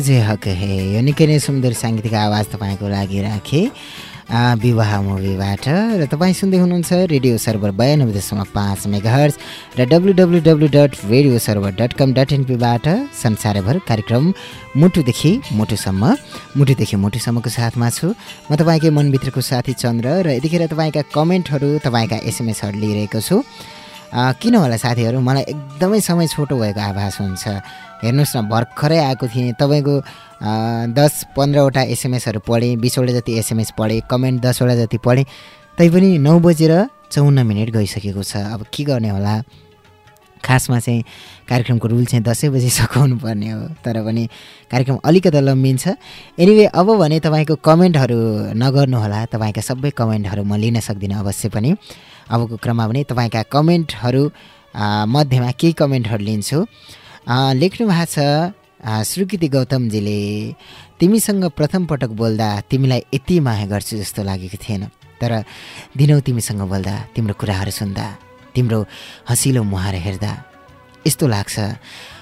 Speaker 1: मुझे हक हे। यो निकै नै सुन्दर साङ्गीतिक आवाज तपाईँको लागि राखेँ। विवाह मुभीबाट। र तपाईँ सुन्दै हुनुहुन्छ रेडियो सर्भर बयानब्बे दशमलव पाँच मेगाहर्ज र W W W dot radio server dot com dot एनपीबाट संसारभर कार्यक्रम मुटुदेखि मुटुसम्म मुटुदेखि मुटुसम्मको साथमा छु। म तपाईँकै मनभित्रको साथी चन्द्र र यतिखेर तपाईँका कमेन्टहरू तपाईँका एसएमएसहरू लिइरहेको छु। किन होला साथीहरू? मलाई एकदमै समय छोटो भएको आभास हुन्छ। हेर्नुहोस् न भर्खरै आएको थिएँ। तपाईँको दस पन्ध्रवटा एसएमएसहरू पढेँ बिसवटा जति एसएमएस पढेँ कमेन्ट दसवटा जति पढेँ तैपनि नौ बजेर चौन्न मिनट गइसकेको छ। अब के गर्ने होला? खासमा चाहिँ कार्यक्रमको रुल चाहिँ दसै बजी सघाउनु पर्ने हो। तर पनि कार्यक्रम अलिकति लम्बिन्छ। एनिवे अब भने तपाईँको कमेन्टहरू नगर्नुहोला। तपाईँका सबै कमेन्टहरू म लिन सक्दिनँ अवश्य पनि। अबको क्रममा भने तपाईँका कमेन्टहरू मध्येमा केही कमेन्टहरू लिन्छु। लेख्नु भएको छ श्रुकृति गौतमजीले तिमीसँग प्रथम पटक बोल्दा तिमीलाई यति माया गर्छु जस्तो लागेको थिएन तर दिनौँ तिमीसँग बोल्दा तिम्रो कुराहरू सुन्दा तिम्रो हँसिलो मुहार हेर्दा यस्तो लाग्छ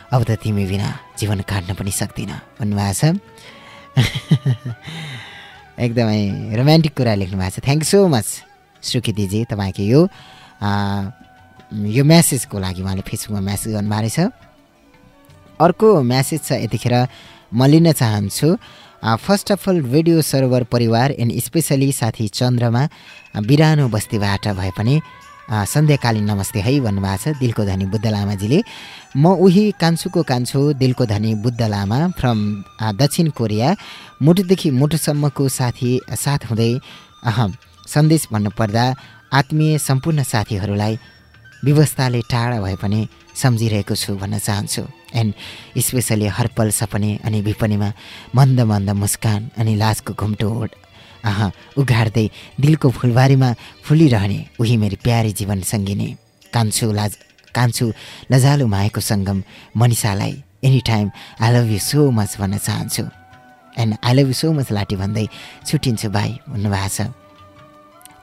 Speaker 1: अब त तिमी बिना जीवन काट्न पनि सक्दिनँ। भन्नुभएको छ। एकदमै रोमान्टिक कुरा लेख्नु भएको छ। थ्याङ्क सो मच सुकृतिजी तपाईँको यो यो म्यासेजको लागि उहाँले फेसबुकमा म्यासेज गर्नुभएको रहेछ अर्को म्यासेज छ यतिखेर म लिन चाहन्छु first of all radio server परिवार एन्ड स्पेसली साथी चन्द्रमा बिरानो बस्तीबाट भए पनि सन्ध्याकालीन नमस्ते है भन्नुभएको छ दिलको धनी बुद्ध लामाजीले। म उही कान्छुको कान्छो दिलको धनी बुद्ध लामा फ्रम दक्षिण कोरिया। मुटुदेखि मुटुसम्मको साथी साथ हुँदै सन्देश भन्नुपर्दा आत्मीय सम्पूर्ण साथीहरूलाई व्यवस्थाले टाढा भए पनि सम्झिरहेको छु भन्न चाहन्छु। एन्ड स्पेसली हरपल सपने अनि विपनीमा मन्द मन्द मुस्कान अनि लाजको घुम्टो ओढ अह उघार्दै दिलको फुलबारीमा फुलिरहने उही मेरी प्यारी जीवन सङ्गिनी। कान्छु लाज कान्छु लजालु माएको सङ्गम मनिषालाई any time I love you so much भन्न चाहन्छु। And I love you so much लाटी भन्दै छुट्टिन्छु भाइ भन्नुभएको छ।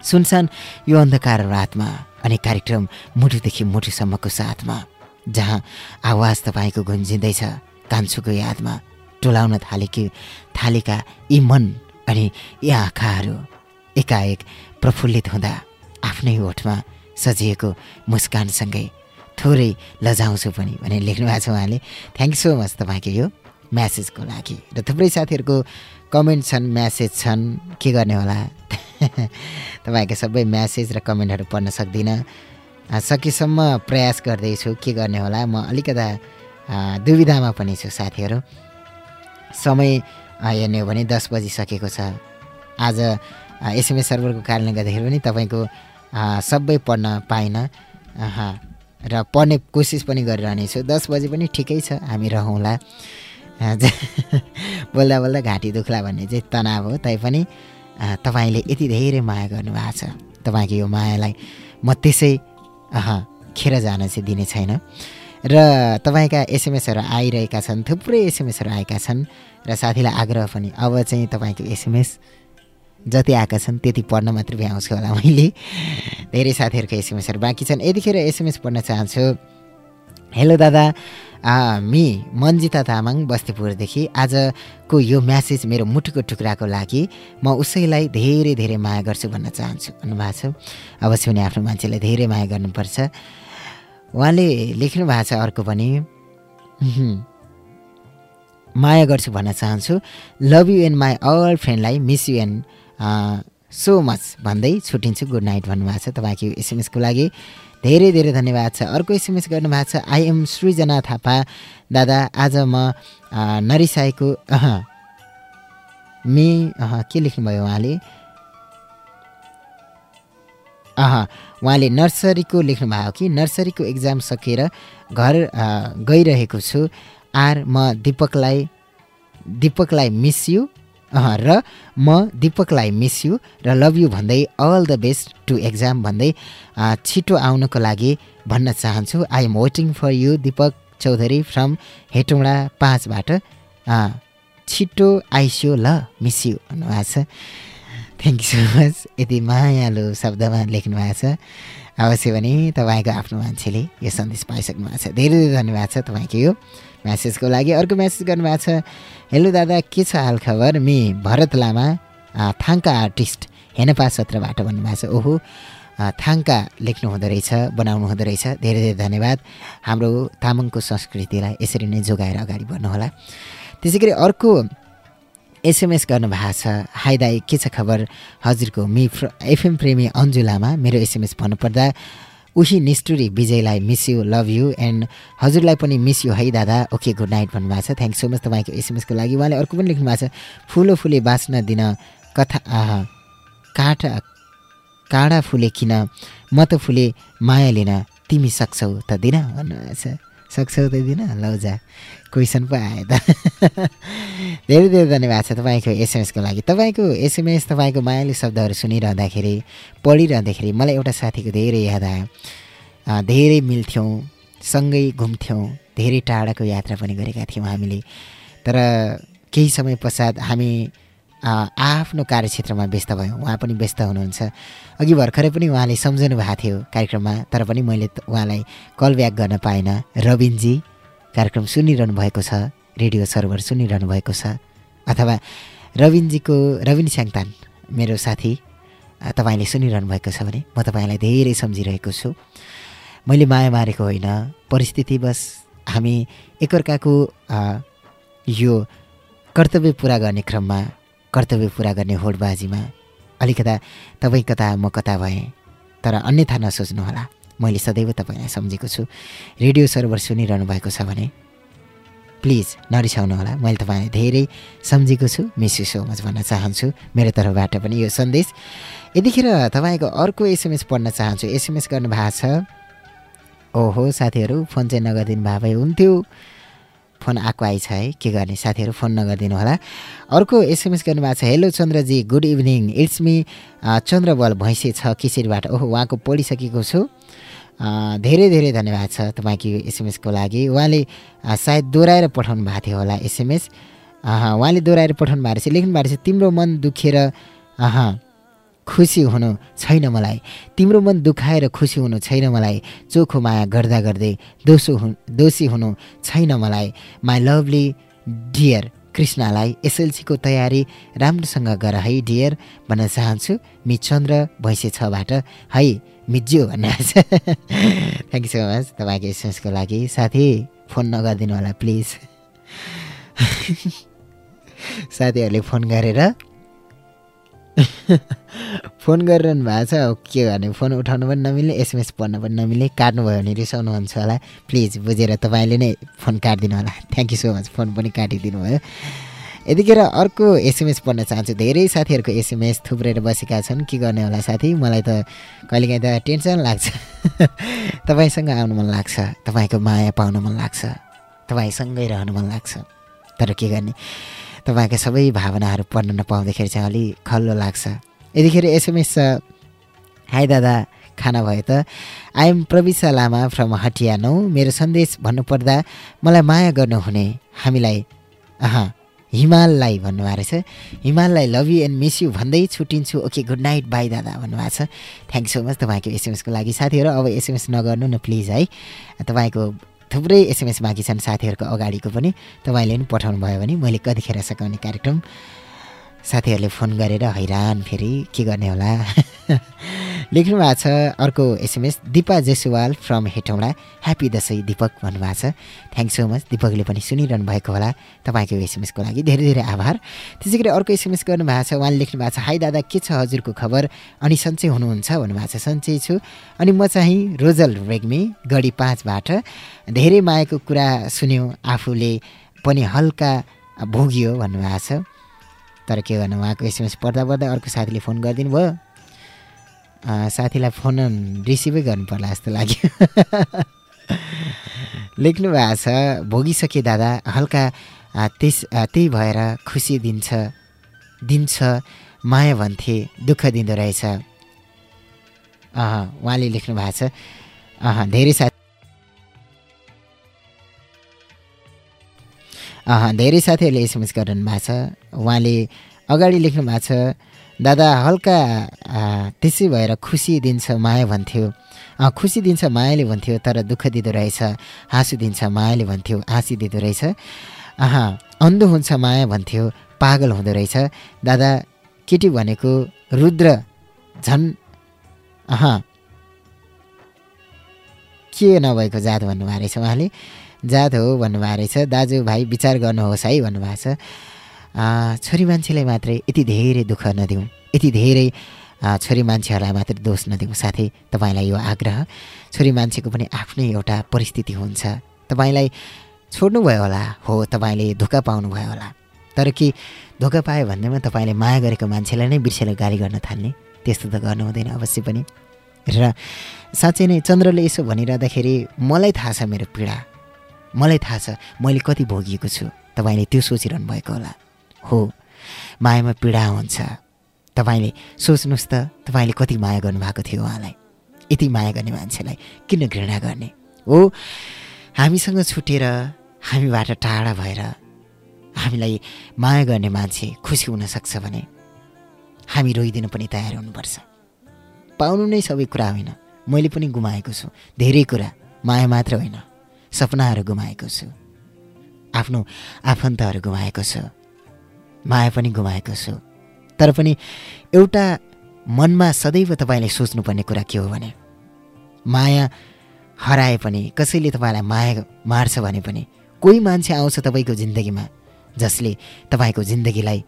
Speaker 1: सुनसान यो अन्धकार रातमा अनि कार्यक्रम मुटुदेखि मुटुसम्मको साथमा जहाँ आवाज तपाईँको गुन्जिँदैछ कान्छुको यादमा टोलाउन थालेकी थालेका यी मन अनि यी आँखाहरू एकाएक प्रफुल्लित हुँदा आफ्नै ओठमा सजिएको मुस्कानसँगै थोरै लजाउँछु पनि भनेर लेख्नु भएको छ उहाँले। थ्याङ्क सो मच तपाईँको यो म्यासेजको लागि र थुप्रै साथीहरूको कमेन्ट छन् म्यासेज छन् के गर्ने होला? तपाईँको सबै म्यासेज र कमेन्टहरू पढ्न सक्दिनँ। सकेसम्म प्रयास गर्दैछु के गर्ने होला? म अलिकता दुविधामा पनि छु साथीहरू। समय हेर्ने हो भने दस बजिसकेको छ। आज एसएमएस सर्भरको कारणले गर्दाखेरि पनि तपाईँको सबै पढ्न पाइनँ। र पढ्ने कोसिस पनि गरिरहनेछु। दस बजे पनि ठिकै छ हामी रहौँला। बोल्दा बोल्दा घाँटी दुख्ला भन्ने चाहिँ तनाव हो तैपनि तपाईँले यति धेरै माया गर्नुभएको छ। तपाईँको यो मायालाई म त्यसै खेर जान चाहिँ दिने छैन। र तपाईँका एसएमएसहरू आइरहेका छन् थुप्रै एसएमएसहरू आएका छन् र साथीलाई आग्रह पनि अब चाहिँ तपाईँको एसएमएस जति आएका छन् त्यति पढ्न मात्रै भ्याउँछु होला मैले। धेरै साथीहरूको एसएमएसहरू बाँकी छन्। यतिखेर एसएमएस पढ्न चाहन्छु हेलो दादा। मि मन्जिता तामाङ बस्तीपुरदेखि। आजको यो म्यासेज मेरो मुटुको टुक्राको लागि म उसैलाई धेरै धेरै माया गर्छु भन्न चाहन्छु। भन्नुभएको छ। अवश्य पनि आफ्नो मान्छेलाई धेरै माया गर्नुपर्छ। उहाँले लेख्नु भएको छ अर्को पनि। माया गर्छु भन्न चाहन्छु। Love you and my all फ्रेन्डलाई miss you and so much भन्दै छुट्टिन्छु। गुड नाइट भन्नुभएको छ। तपाईँको एसएमएसको लागि। धेरै धेरै धन्यवाद छ। अर्को एसएमएस गर्नुभएको छ आई एम सृजना थापा। दादा आज म नरिसाएको मे अह के लेख्नुभयो उहाँले? अह उहाँले नर्सरीको लेख्नुभएको कि? नर्सरीको एक्जाम सकेर घर गइरहेको छु। आर म दिपकलाई दिपकलाई मिस यु। र म दिपकलाई मिस यु र लभ यु भन्दै all the best to exam भन्दै छिटो आउनको लागि भन्न चाहन्छु। I am waiting for you Dipak Chaudhary from Hetauda पाँचबाट। छिटो आइसियो ल मिस यु भन्नुभएको छ। थ्याङ्क यू सो मच यति मायालु शब्दमा लेख्नु भएको छ। अवश्य पनि तपाईँको आफ्नो मान्छेले यो सन्देश पाइसक्नु भएको छ। धेरै धेरै धन्यवाद छ तपाईँको यो म्यासेजको लागि। अर्को म्यासेज गर्नुभएको छ। हेलो दादा के छ हाल खबर मि भरत लामा थाङ्का आर्टिस्ट हेनपा सत्रबाट भन्नुभएको छ। ओहो थाङ्का लेख्नु हुँदो रहेछ बनाउनु हुँदो रहेछ। धेरै धेरै धन्यवाद। हाम्रो तामाङको संस्कृतिलाई यसरी नै जोगाएर अगाडि बढ्नुहोला। त्यसै गरी अर्को एसएमएस गर्नुभएको छ। हाई दाई के छ खबर? हजुरको मि फ्र एफएम प्रेमी अन्जु लामा मेरो एसएमएस भन्नुपर्दा उही निष्ठुरी विजयलाई miss you love you and हजुरलाई पनि मिस यु है दादा? ओके गुड नाइट भन्नुभएको छ। थ्याङ्क सो मच तपाईँको एसएमएसको लागि। उहाँले अर्को पनि लेख्नु भएको छ फुलो फुले बाँच्न दिन कथा काँटा काँडा फुले किन म त फुले माया लिन तिमी सक्छौ त दिन? भन्नुभएको छ। सक्छौ त दिन? लौ जा। क्वेसन पो आयो त। धेरै धेरै धन्यवाद छ तपाईँको एसएमएसको लागि। तपाईँको एसएमएस तपाईँको मायालु शब्दहरू सुनिरहँदाखेरि पढिरहँदाखेरि मलाई एउटा साथीको धेरै याद आयो। धेरै मिल्थ्यौँ सँगै घुम्थ्यौँ धेरै टाढाको यात्रा पनि गरेका थियौँ हामीले। तर केही समय पश्चात हामी आफ्नो कार्यक्षेत्रमा व्यस्त भयौँ। उहाँ पनि व्यस्त हुनुहुन्छ। अघि भर्खरै पनि उहाँले सम्झनु भएको थियो कार्यक्रममा तर पनि मैले उहाँलाई कल ब्याक गर्न पाइनँ। रविनजी कार्यक्रम सुनिरहनु भएको छ रेडियो सर्भर सुनिरहनु भएको छ। अथवा रविनजीको रविन स्याङतान मेरो साथी तपाईँले सुनिरहनु भएको छ भने म तपाईँलाई धेरै सम्झिरहेको छु। मैले माया मारेको होइन। परिस्थितिवश हामी एकअर्काको यो कर्तव्य पुरा गर्ने क्रममा कर्तव्य पुरा गर्ने होडबाजीमा। अलिकता तपाईँ कता म कता भएँ तर अन्यथा नसोच्नुहोला। मैले सदैव तपाईँलाई सम्झेको छु। रेडियो सर्भर सुनिरहनु भएको छ भने प्लिज नरिसाउनुहोला। मैले तपाईँलाई धेरै सम्झेको छु। मिस यु सो मच भन्न चाहन्छु। मेरो तर्फबाट पनि यो सन्देश। यतिखेर तपाईँको अर्को एसएमएस पढ्न चाहन्छु। एसएमएस गर्नुभएको छ। ओहो साथीहरू फोन चाहिँ नगरिदिनु भए हुन्थ्यो। फोन आएको आइछ है के गर्ने साथीहरू फोन नगरिदिनु होला। अर्को एसएमएस गर्नुभएको छ hello Chandraji good evening it's me Chandrabal Bhainse छ किसिरबाट ओहो उहाँको पढिसकेको छु। धेरै धेरै धन्यवाद छ तपाईँको एसएमएसको लागि। उहाँले सायद दोहोऱ्याएर पठाउनु भएको थियो होला एसएमएस। उहाँले दोहोऱ्याएर पठाउनु भएको रहेछ। लेख्नु भएको रहेछ तिम्रो मन दुखेर खुसी हुनु छैन मलाई। तिम्रो मन दुखाएर खुसी हुनु छैन मलाई। चोखो माया गर्दा गर्दै दोषो हु दोषी हुनु छैन मलाई। माई लभली डियर कृष्णलाई एसएलसीको तयारी राम्रोसँग गर है डियर भन्न चाहन्छु। मि चन्द्र भैँसे छबाट। है मिज्यो भन्ने थ्याङ्क यू सो मच तपाईँको एसएमएसको लागि। साथी फोन नगरिदिनु होला प्लिज। साथीहरूले फोन गरेर फोन गरिरहनु भएको छ। के गर्ने? फोन उठाउनु पनि नमिल्ने एसएमएस पढ्न पनि नमिल्ने काट्नुभयो भने रिसाउनुहुन्छ होला। प्लिज बुझेर तपाईँले नै फोन काटिदिनु होला। Thank you so much phone पनि काटिदिनु भयो। यतिखेर अर्को एसएमएस पढ्न चाहन्छु। धेरै साथीहरूको एसएमएस थुप्रेर बसेका छन्। के गर्ने होला साथी? मलाई त कहिलेकाहीँ त टेन्सन लाग्छ। तपाईँसँग आउनु मन लाग्छ। तपाईँको माया पाउनु मन लाग्छ। तपाईँसँगै रहनु मन लाग्छ। तर के गर्ने? तपाईँका सबै भावनाहरू पढ्न नपाउँदाखेरि चाहिँ अलि खल्लो लाग्छ। यतिखेर एसएमएस छ। हाई दादा खाना भयो त। आइएम प्रविशा लामा फ्रम हटिया नौ मेरो सन्देश भन्नुपर्दा मलाई माया गर्नुहुने हामीलाई अह हिमाललाई भन्नुभएको रहेछ हिमाललाई love you and miss you भन्दै छुट्टिन्छु ओके गुड नाइट बाई दादा भन्नुभएको छ। थ्याङ्क सो मच तपाईँको एसएमएसको लागि। साथीहरू अब एसएमएस नगर्नु न प्लिज है। तपाईँको थुप्रै एसएमएस बाँकी छन् साथीहरूको अगाडिको पनि तपाईँले पनि पठाउनु भयो भने मैले कतिखेर सघाउने कार्यक्रम साथीहरूले फोन गरेर हैरान फेरि के गर्ने होला? लेख्नु भएको छ अर्को SMS Dipa Jaiswal from Hetauda. Happy Dashain Dipak भन्नुभएको छ। थ्याङ्क सो मच दिपकले पनि सुनिरहनु भएको होला। तपाईँको एसएमएसको लागि धेरै धेरै आभार। त्यसै गरी अर्को एसएमएस गर्नुभएको छ उहाँले लेख्नु भएको छ हाई दादा के छ हजुरको खबर? अनि सन्चै हुनुहुन्छ भन्नुभएको छ सन्चै छु। अनि म चाहिँ रोजल रेग्मी गढी पाँचबाट। धेरै मायाको कुरा सुन्यो आफूले पनि हल्का भोगियो भन्नुभएको छ। तर के गर्नु? उहाँको एसएमएस पढ्दा पढ्दा अर्को साथीले फोन गरिदिनु भयो। साथीलाई फोन रिसिभै गर्नु पर्ला जस्तो लाग्यो। लेख्नु भएको छ भोगिसके दादा हल्का त्यस त्यही भएर खुसी दिन्छ दिन्छ माया भन्थे दुःख दिँदो रहेछ। उहाँले लेख्नु भएको छ। धेरै साथी धेरै साथीहरूले एसएमएस गरिरहनु भएको छ। उहाँले अगाडि लेख्नु भएको छ दादा हल्का त्यसै भएर खुसी दिन्छ माया भन्थ्यो। खुसी दिन्छ मायाले भन्थ्यो तर दुःख दिँदो रहेछ हाँसु दिन्छ मायाले भन्थ्यो हाँसी दिँदो रहेछ। अह अन्धो हुन्छ माया भन्थ्यो पागल हुँदो रहेछ। दादा केटी भनेको रुद्र झन् अह के नभएको जात भन्नुभएको रहेछ उहाँले। जात हो भन्नुभएको रहेछ। दाजुभाइ विचार गर्नुहोस् है भन्नुभएको छ। छोरी मान्छेलाई मात्रै यति धेरै दुःख नदिउँ। यति धेरै छोरी मान्छेहरूलाई मात्रै दोष नदिउँ। साथै तपाईँलाई यो आग्रह छोरी मान्छेको पनि आफ्नै एउटा परिस्थिति हुन्छ। तपाईँलाई छोड्नुभयो होला हो तपाईँले धोका पाउनुभयो होला। तर के धोका पायो भन्दैमा तपाईँले माया गरेको मान्छेलाई नै बिर्सेर गाली गर्न थाल्ने? त्यस्तो त गर्नु हुँदैन अवश्य पनि। र साँच्चै नै चन्द्रले यसो भनिरहँदाखेरि मलाई थाहा छ मेरो पीडा। मलाई थाहा छ मैले कति भोगिएको छु। तपाईँले त्यो सोचिरहनु भएको होला। हो मायामा पीडा हुन्छ। तपाईँले सोच्नुहोस् त तपाईँले कति माया गर्नुभएको थियो उहाँलाई। यति माया गर्ने मान्छेलाई किन घृणा गर्ने? हो हामीसँग छुटेर हामीबाट टाढा भएर हामीलाई माया गर्ने मान्छे खुसी हुनसक्छ भने हामी रोइदिनु पनि तयार हुनुपर्छ। पाउनु नै सबै कुरा होइन। मैले पनि गुमाएको छु। धेरै कुरा। माया मात्र होइन। सपनाहरू गुमाएको छु। आफ्नो आफन्तहरू गुमाएको छु। माया पनि गुमाएको छु। तर पनि एउटा मनमा सदैव तपाईँले सोच्नुपर्ने कुरा के हो भने माया हराए पनि कसैले तपाईँलाई माया मार्छ भने पनि कोही मान्छे आउँछ तपाईँको जिन्दगीमा जसले तपाईँको जिन्दगीलाई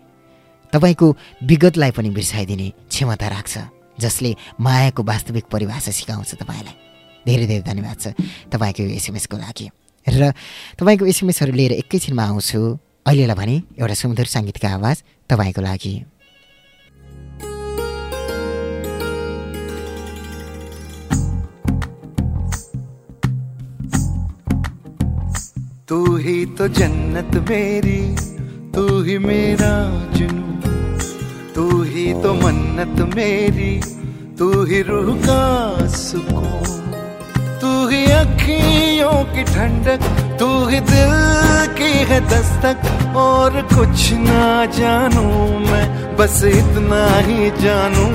Speaker 1: तपाईँको विगतलाई पनि बिर्साइदिने क्षमता राख्छ जसले मायाको वास्तविक परिभाषा सिकाउँछ तपाईँलाई। धेरै धेरै धन्यवाद छ तपाईँको एसएमएसको लागि। र तपाईँको एसएमएसहरू लिएर एकैछिनमा आउँछु। अहिलेलाई भने एउटा सुमधुर सङ्गीतको आवाज तपाईँको लागि।
Speaker 3: तू ही तो जन्नत मेरी तू ही मेरा जुनू। तू ही तो मन्नत मेरी तू ही रूह का सुकून। तू ही अखियों की ठंडक तू ही दिल की है दस्तक, और कुछ ना जानू मैं, बस इतना ही जानू।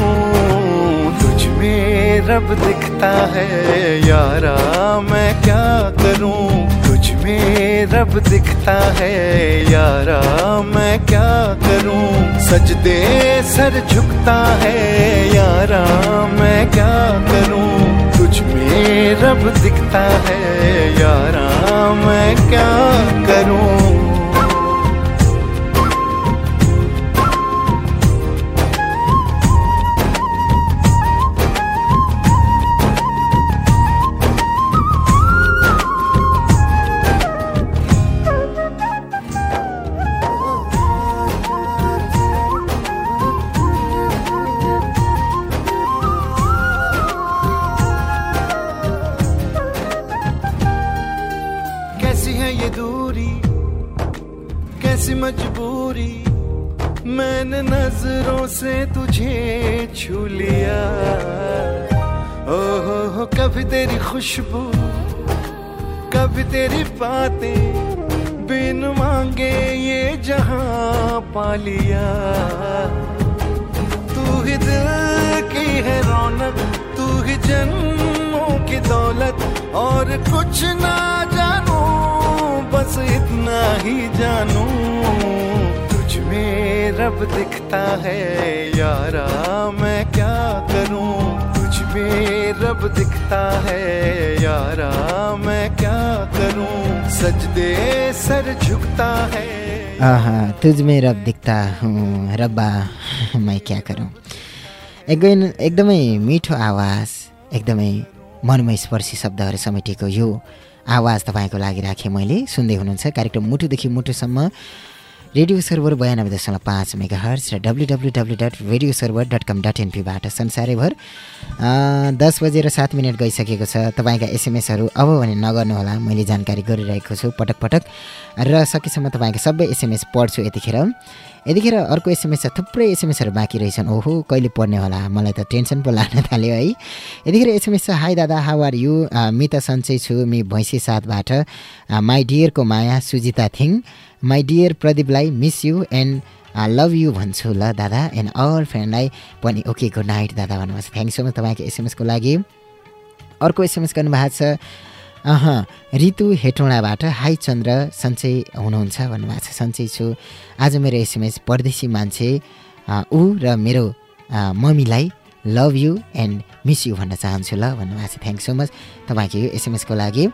Speaker 3: तुझ में रब दिखता है, यारा मैं क्या करूँ? तुझ में रब दिखता है, यारा मैं क्या करूँ? सजदे सर झुकता है, यारा मैं क्या करूँ? रब दिखता है यारा मैं क्या करूँ? खुशबू, कभी तेरी बातें बिन मांगे, ये जहाँ पा लिया। तू ही दिल की है रौनक, तू ही जन्मों की दौलत, और कुछ ना जानू, बस इतना ही जानू। तुझ में रब दिखता है, यारा, मैं तुझ में रब दिखता है यारा मैं क्या करूं? सजदे सर झुकता है।
Speaker 1: आहा तुझमें रब दिख्ता हूँ रब्बा मैं क्या करूँ? एकदमै एकदमै मिठो आवाज एकदमै मनमा स्पर्शी शब्दहरू समेटेको यो आवाज तपाईँको लागि राखेँ मैले। सुन्दै हुनुहुन्छ कार्यक्रम मुटुदेखि मुटुसम्म। रेडियो सर्भर बयानब्बे दशमलव पाँच मेगा हर्च र W W W dot radio server dot com dot एनपीबाट संसारैभर दस बजेर सात मिनट गइसकेको छ। तपाईँका एसएमएसहरू अब भने नगर्नुहोला मैले जानकारी गरिरहेको छु पटक पटक। र सकेसम्म तपाईँका सबै एसएमएस पढ्छु यतिखेर। यतिखेर अर्को एसएमएस छ थुप्रै एसएमएसहरू बाँकी रहेछन्। ओहो कहिले पढ्ने होला? मलाई त टेन्सन पो लाग्न थाल्यो है। यतिखेर एसएमएस छ हाई दादा हाउ आर यु? मिता सन्चै छु मि भैँसी साथबाट। माई डियरको माया Sujita Thing. My dear प्रदीपलाई miss you and love you भन्छु ल दादा एन्ड अल फ्रेन्डलाई पनि ओके गुड नाइट दादा भन्नुभएको छ। थ्याङ्क सो मच तपाईँको एसएमएसको लागि। अर्को एसएमएस गर्नुभएको छ अह ऋतु हेटौँडाबाट हाई चन्द्र सन्चै हुनुहुन्छ भन्नुभएको छ। सन्चै छु। आज मेरो एसएमएस परदेशी मान्छे ऊ र मेरो मम्मीलाई love you and miss you भन्न चाहन्छु ल भन्नुभएको छ। थ्याङ्क सो मच तपाईँको यो एसएमएसको लागि।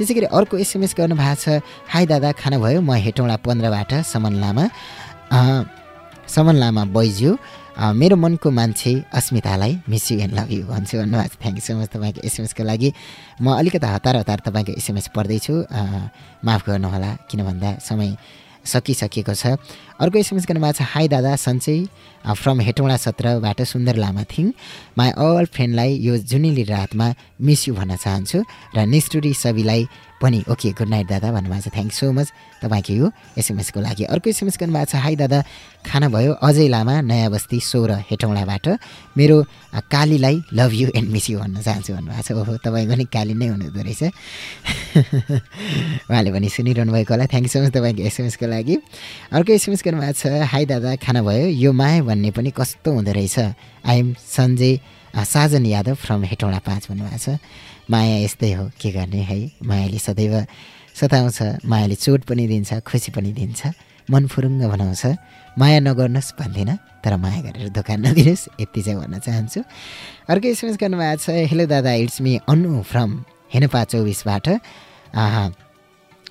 Speaker 1: त्यसै गरी अर्को एसएमएस गर्नुभएको छ। हाई दादा खाना भयो म हेटौँडा पन्ध्रबाट समन लामा। समन लामा बैज्यू मेरो मनको मान्छे अस्मितालाई miss you and love you भन्छु भन्नुभएको छ। थ्याङ्क यू सो मच तपाईँको एसएमएसको लागि। म अलिकति हतार हतार तपाईँको एसएमएस पढ्दैछु। माफ गर्नुहोला किन भन्दा समय सकिसकेको छ। अर्को एसएमएस गर्नुभएको छ हाई दादा सन्चै फ्रम हेटौँडा सत्रबाट सुन्दर लामा थिङ माई अल फ्रेन्डलाई यो जुनिली रातमा मिस यु भन्न चाहन्छु। र निष्ठुरी सबैलाई पनि ओके गुड नाइट दादा भन्नुभएको छ. थ्याङ्क सो मच तपाईँको यो एसएमएसको लागि। अर्को एसएमएस गर्नुभएको छ हाई दादा खाना भयो? अजय लामा नयाँ बस्ती सोह्र हेटौँडाबाट। मेरो कालीलाई love you and miss you भन्न चाहन्छु भन्नुभएको छ। ओहो तपाईँको नि काली नै हुनुहुँदो रहेछ। उहाँले पनि सुनिरहनु भएको होला। थ्याङ्क सो मच तपाईँको एसएमएसको लागि। अर्को एसएमएस गर्नुभएको छ हाई दादा खाना भयो? यो माया भन्ने पनि कस्तो हुँदो रहेछ? आइएम सञ्जय साजन यादव फ्रम हेटौँडा पाँच भन्नुभएको छ। माया यस्तै हो के गर्ने है? मायाले सदैव सताउँछ मायाले चोट पनि दिन्छ खुसी पनि दिन्छ मन फुरुङ्ग बनाउँछ। माया नगर्नुहोस् भन्दिनँ तर माया गरेर दोकान नदिनुहोस् यति चाहिँ भन्न चाहन्छु। अर्को एसएमएस गर्नुभएको छ हेलो दादा it's me Anu from Henpa चौबिसबाट।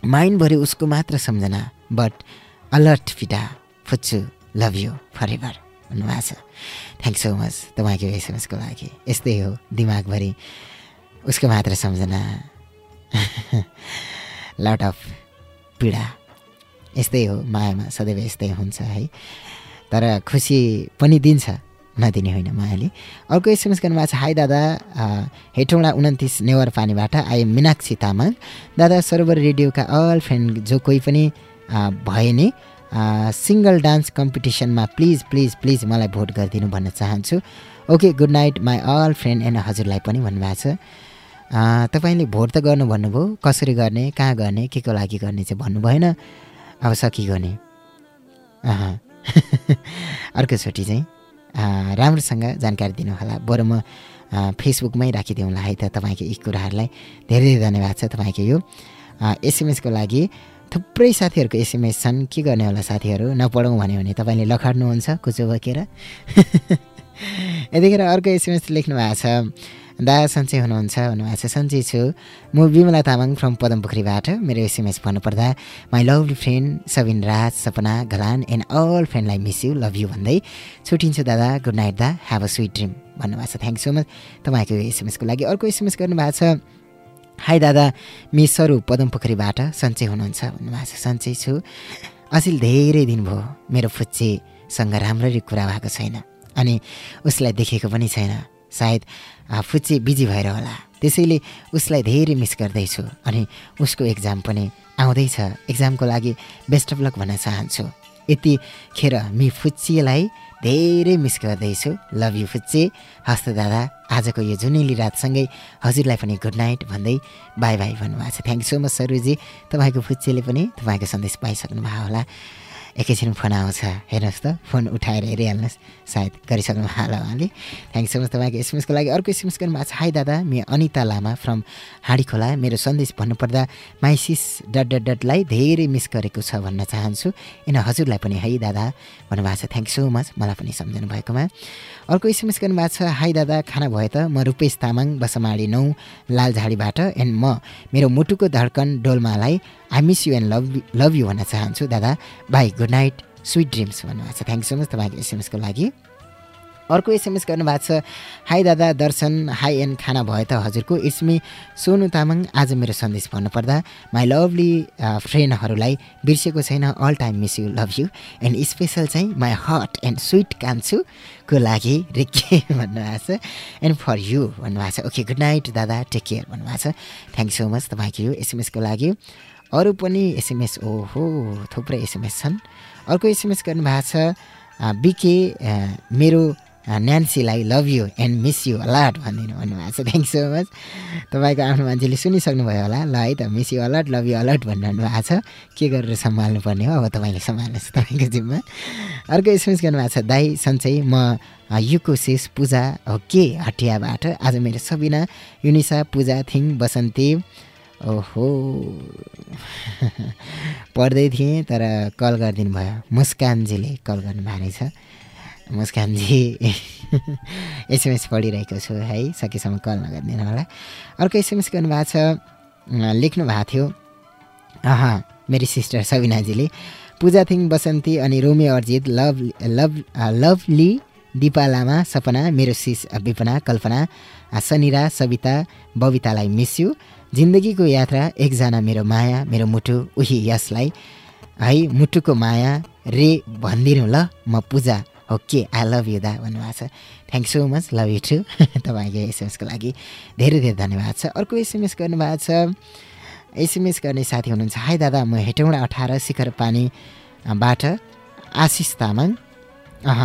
Speaker 1: माइन्डभरि उसको मात्र सम्झना बट अलर्ट पिटा फुच्चु लभ यु फर एभर भन्नुभएको छ। थ्याङ्क सो मच तपाईँको एसएमएसको लागि। यस्तै हो दिमागभरि। उसको मात्र सम्झना। लट अफ पीडा। यस्तै हो मायामा सदैव यस्तै हुन्छ है। तर खुसी पनि दिन्छ नदिने होइन मायाले। अर्को एसएमएस गर्नुभएको छ हाई दादा हेटौँडा उन्तिस नेवर पानीबाट आए मिनाक्षी तामाङ। दादा सर्भर रेडियोका अल फ्रेन्ड जो कोही पनि भए नि सिङ्गल डान्स कम्पिटिसनमा प्लिज प्लिज प्लिज मलाई भोट गरिदिनु भन्न चाहन्छु। Okay good night my all friend and हजुरलाई पनि भन्नुभएको छ। तपाईँले भोट त गर्नु भन्नुभयो। कसरी गर्ने कहाँ गर्ने के को लागि गर्ने चाहिँ भन्नु भएन अब सकिगयो नि अह। अर्कोचोटि चाहिँ राम्रोसँग जानकारी दिनुहोला। बरु म फेसबुकमै राखिदिउँला है त तपाईँको यी कुराहरूलाई। धेरै धेरै धन्यवाद छ तपाईँको यो। एसएमएसको लागि थुप्रै साथीहरूको एसएमएस छन्। के गर्ने होला साथीहरू? नपढौँ भन्यो भने तपाईँले लखाड्नुहुन्छ कुचो बोकेर। यतिखेर अर्को एसएमएस लेख्नु भएको छ। दादा सन्चै हुनुहुन्छ भन्नुभएको छ सन्चै छु। म विमला तामाङ फ्रम पदमपोखरीबाट। मेरो एसएमएस भन्नुपर्दा my lovely friend Sabin Raj Sapana Ghalan and all फ्रेन्डलाई miss you love you भन्दै छुट्टिन्छु दादा गुड नाइट दा ह्याभ अ स्विट ड्रिम भन्नुभएको छ। थ्याङ्क सो मच तपाईँको एसएमएसको लागि अर्को एसएमएस गर्नुभएको छ। हाई दादा मिस सरू पदमपोखरीबाट सन्चै हुनुहुन्छ भन्नुभएको छ। सन्चै छु। असिल धेरै दिन भयो मेरो फुच्चेसँग राम्ररी कुरा भएको छैन अनि उसलाई देखेको पनि छैन। सायद फुच्चे बिजी भएर होला। त्यसैले उसलाई धेरै मिस गर्दैछु अनि उसको एक्जाम पनि आउँदैछ। एक्जामको लागि बेस्ट अफ लक भन्न चाहन्छु। यतिखेर मि फुच्चीलाई धेरै मिस गर्दैछु। लभ यु फुच्चे। हस्त दादा आजको यो जुनेली रातसँगै हजुरलाई पनि गुड नाइट भन्दै बाई बाई भन्नुभएको छ। Thank so much Saruji. तपाईँको फुच्चेले पनि तपाईँको सन्देश पाइसक्नु भयो होला। एकैछिन फोन आउँछ हेर्नुहोस् त। फोन उठाएर हेरिहाल्नुहोस्। सायद गरिसक्नु होला उहाँले। थ्याङ्क सो मच तपाईँको एसएमएसको लागि अर्को एसएमएस गर्नुभएको छ। हाई दादा मे अनिता लामा फ्रम हाँडी खोला मेरो सन्देश भन्नुपर्दा माई सिस डट डट डटलाई धेरै मिस गरेको छ भन्न चाहन्छु। एन हजुरलाई पनि है दादा भन्नुभएको छ। थ्याङ्क सो मच मलाई पनि सम्झनु भएकोमा। अर्को एसएमएस गर्नुभएको छ। हाई दादा खाना भयो त? म रूपेश तामाङ बसमाडी नौ लालझाडीबाट। एन्ड म मेरो मुटुको धड्कन डोल्मालाई I miss you and love love you भन्न चाहन्छु दादा। Bye good night sweet dreams भन्नुभएको छ। थ्याङ्क सो मच तपाईँको एसएमएसको लागि। अर्को एसएमएस गर्नुभएको छ हाई दादा दर्शन हाई एन्ड खाना भयो त हजुरको। It's me Sonu Tamang. आज मेरो सन्देश भन्नुपर्दा माई लभली फ्रेन्डहरूलाई बिर्सेको छैन। All time miss you love you and special चाहिँ माई हट एन्ड स्विट कान्छुको लागि रिके भन्नुभएको छ। एन्ड फर यु भन्नुभएको छ। ओके गुड नाइट दादा। टेक केयर भन्नुभएको छ। थ्याङ्क सो मच तपाईँको यो एसएमएसको लागि। अरू पनि एसएमएस ओहो थुप्रै एसएमएस छन्। अर्को एसएमएस गर्नुभएको छ बिके मेरो न्यान्सीलाई love you and miss you a lot भनिदिनु भन्नुभएको छ। थ्याङ्क सो मच तपाईँको आफ्नो मान्छेले सुनिसक्नुभयो होला। ल है त miss you a lot love you a lot भनिरहनु भएको छ। के गरेर सम्हाल्नु पर्ने हो? अब तपाईँले सम्हाल्नुहोस् तपाईँको जिम्मा। अर्को एसएमएस गर्नुभएको छ दाई सन्चै म अ, युको शेष पूजा हो के हटियाबाट? आज मेरो सबिना युनिसा पूजा थिङ बसन्ती ओहो। पढ्दै थिएँ तर कल गरिदिनु भयो। मुस्कानजीले कल गर्नुभएको रहेछ। मुस्कानजी एसएमएस पढिरहेको छु है सकेसम्म कल नगरिदिनु होला। अर्को एसएमएस गर्नुभएको छ लेख्नु भएको थियो। अह मेरी सिस्टर सबिनाजीले पूजा थिङ बसन्ती अनि Romi Arjit love love lovely Dipa Lama Sapana मेरो सिस विपना कल्पना सनिरा सविता बबितालाई मिस यु। जिन्दगीको यात्रा एकजना मेरो माया मेरो मुटु उही यसलाई। है मुटुको माया रे भनिदिनु ल म पूजा। हो के आई लभ यु दा भन्नुभएको छ। Thank so much love you too तपाईँको एसएमएसको लागि धेरै धेरै धन्यवाद छ। अर्को एसएमएस गर्नुभएको छ। एसएमएस गर्ने साथी हुनुहुन्छ। हाई दादा म हेटौँडा अठार शिखर पानीबाट आशिष तामाङ। अह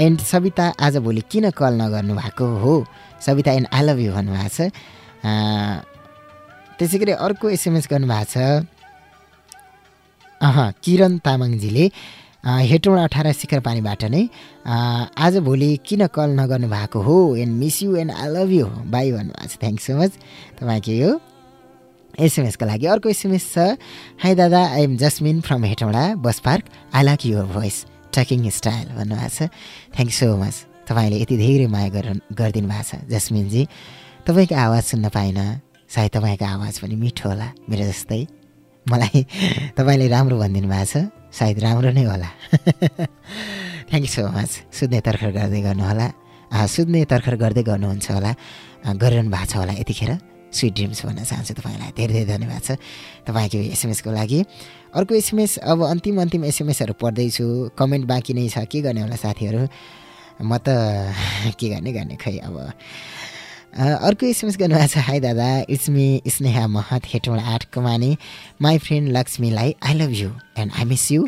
Speaker 1: एन्ड सविता आजभोलि किन कल नगर्नु भएको हो? Sabita and I love you भन्नुभएको छ। त्यसै गरी अर्को एसएमएस गर्नुभएको छ। अह किरण तामाङजीले हेटौँडा अठार शिखर पानीबाट नै अँ, आजभोलि किन कल नगर्नु भएको हो? And miss you and I love you bye भन्नुभएको छ। थ्याङ्क सो मच तपाईँको यो एसएमएसको लागि अर्को एसएमएस छ। हाई दादा I am Jasmine from Hetauda bus park. I like your voice talking style भन्नुभएको छ। थ्याङ्क सो मच तपाईँले यति धेरै माया गर गरिदिनु भएको छ जस्मिनजी तपाईँको आवाज सुन्न पाइनँ। सायद तपाईँको आवाज पनि मिठो होला मेरो जस्तै। मलाई तपाईँले राम्रो भनिदिनु भएको छ सायद राम्रो नै होला। थ्याङ्क यू सो मच सुत्ने तर्खर गर्दै गर्नुहोला सुत्ने तर्खर गर्दै गर्नुहुन्छ होला। गरिरहनु भएको छ होला यतिखेर। स्विट ड्रिम्स भन्न चाहन्छु तपाईँलाई। धेरै धेरै धन्यवाद छ तपाईँको एसएमएसको लागि। अर्को एसएमएस अब अन्तिम अन्तिम एसएमएसहरू पढ्दैछु। कमेन्ट बाँकी नै छ। के गर्ने होला साथीहरू? म त के गर्ने गर्ने खै अब? अर्को एसएमएस गर्नुभएको छ। हाई दादा इट्स मी स्नेहा महत हेटौँडा आठ कमाने। माई फ्रेन्ड लक्ष्मीलाई I love you and I miss you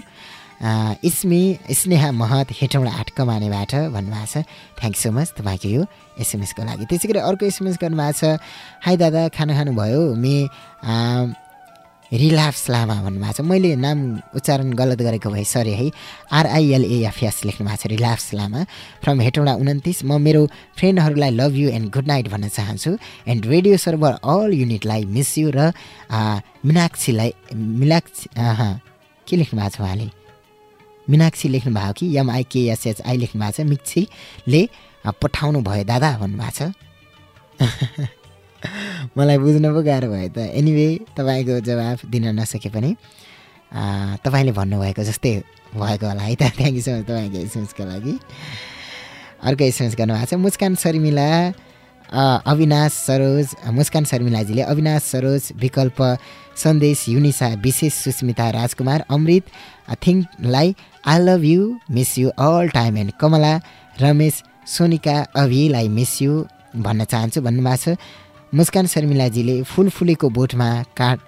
Speaker 1: it's me Sneha Mahat Hetauda आठ कमानेबाट भन्नुभएको छ। थ्याङ्क सो मच तपाईँको यो एसएमएसको लागि। त्यसै गरी अर्को एसएमएस गर्नुभएको छ। हाई दादा खाना खानुभयो? मे रिलाप्स लामा भन्नुभएको छ। मैले नाम उच्चारण गलत गरेको भए सरी है। आरआइएलएएफएस लेख्नु भएको छ रिलाप्स लामा। फ्रम हेटौँडा उन्तिस म मेरो फ्रेन्डहरूलाई love you and good night भन्न चाहन्छु। एन्ड रेडियो सर्भर अल युनिटलाई मिस यु र मिनाक्षीलाई मिलाक्षी अह, के लेख्नु भएको छ उहाँले? मिनाक्षी लेख्नु भएको कि? एमआइकेएसएचआई लेख्नु भएको छ। मिक्सीले पठाउनु भयो दादा भन्नुभएको छ। मलाई बुझ्न पो गाह्रो भयो त। एनिवे तपाईँको जवाफ दिन नसके पनि तपाईँले भन्नुभएको जस्तै भएको होला है त। थ्याङ्क यू सो मच तपाईँको एसएमएसको लागि। अर्को एसएमएस गर्नुभएको छ मुस्कान शर्मिला अविनाश सरोज मुस्कान शर्मिलाजीले अविनाश सरोज विकल्प सन्देश Yunisa Bishesh Susmita Rajkumar Amrit थिङलाई I love you miss you all time and Kamala Ramesh Sonika अभिलाई miss you भन्न चाहन्छु भन्नुभएको छ। मुस्कान शर्मिलाजीले फुल फुलेको बोटमा काट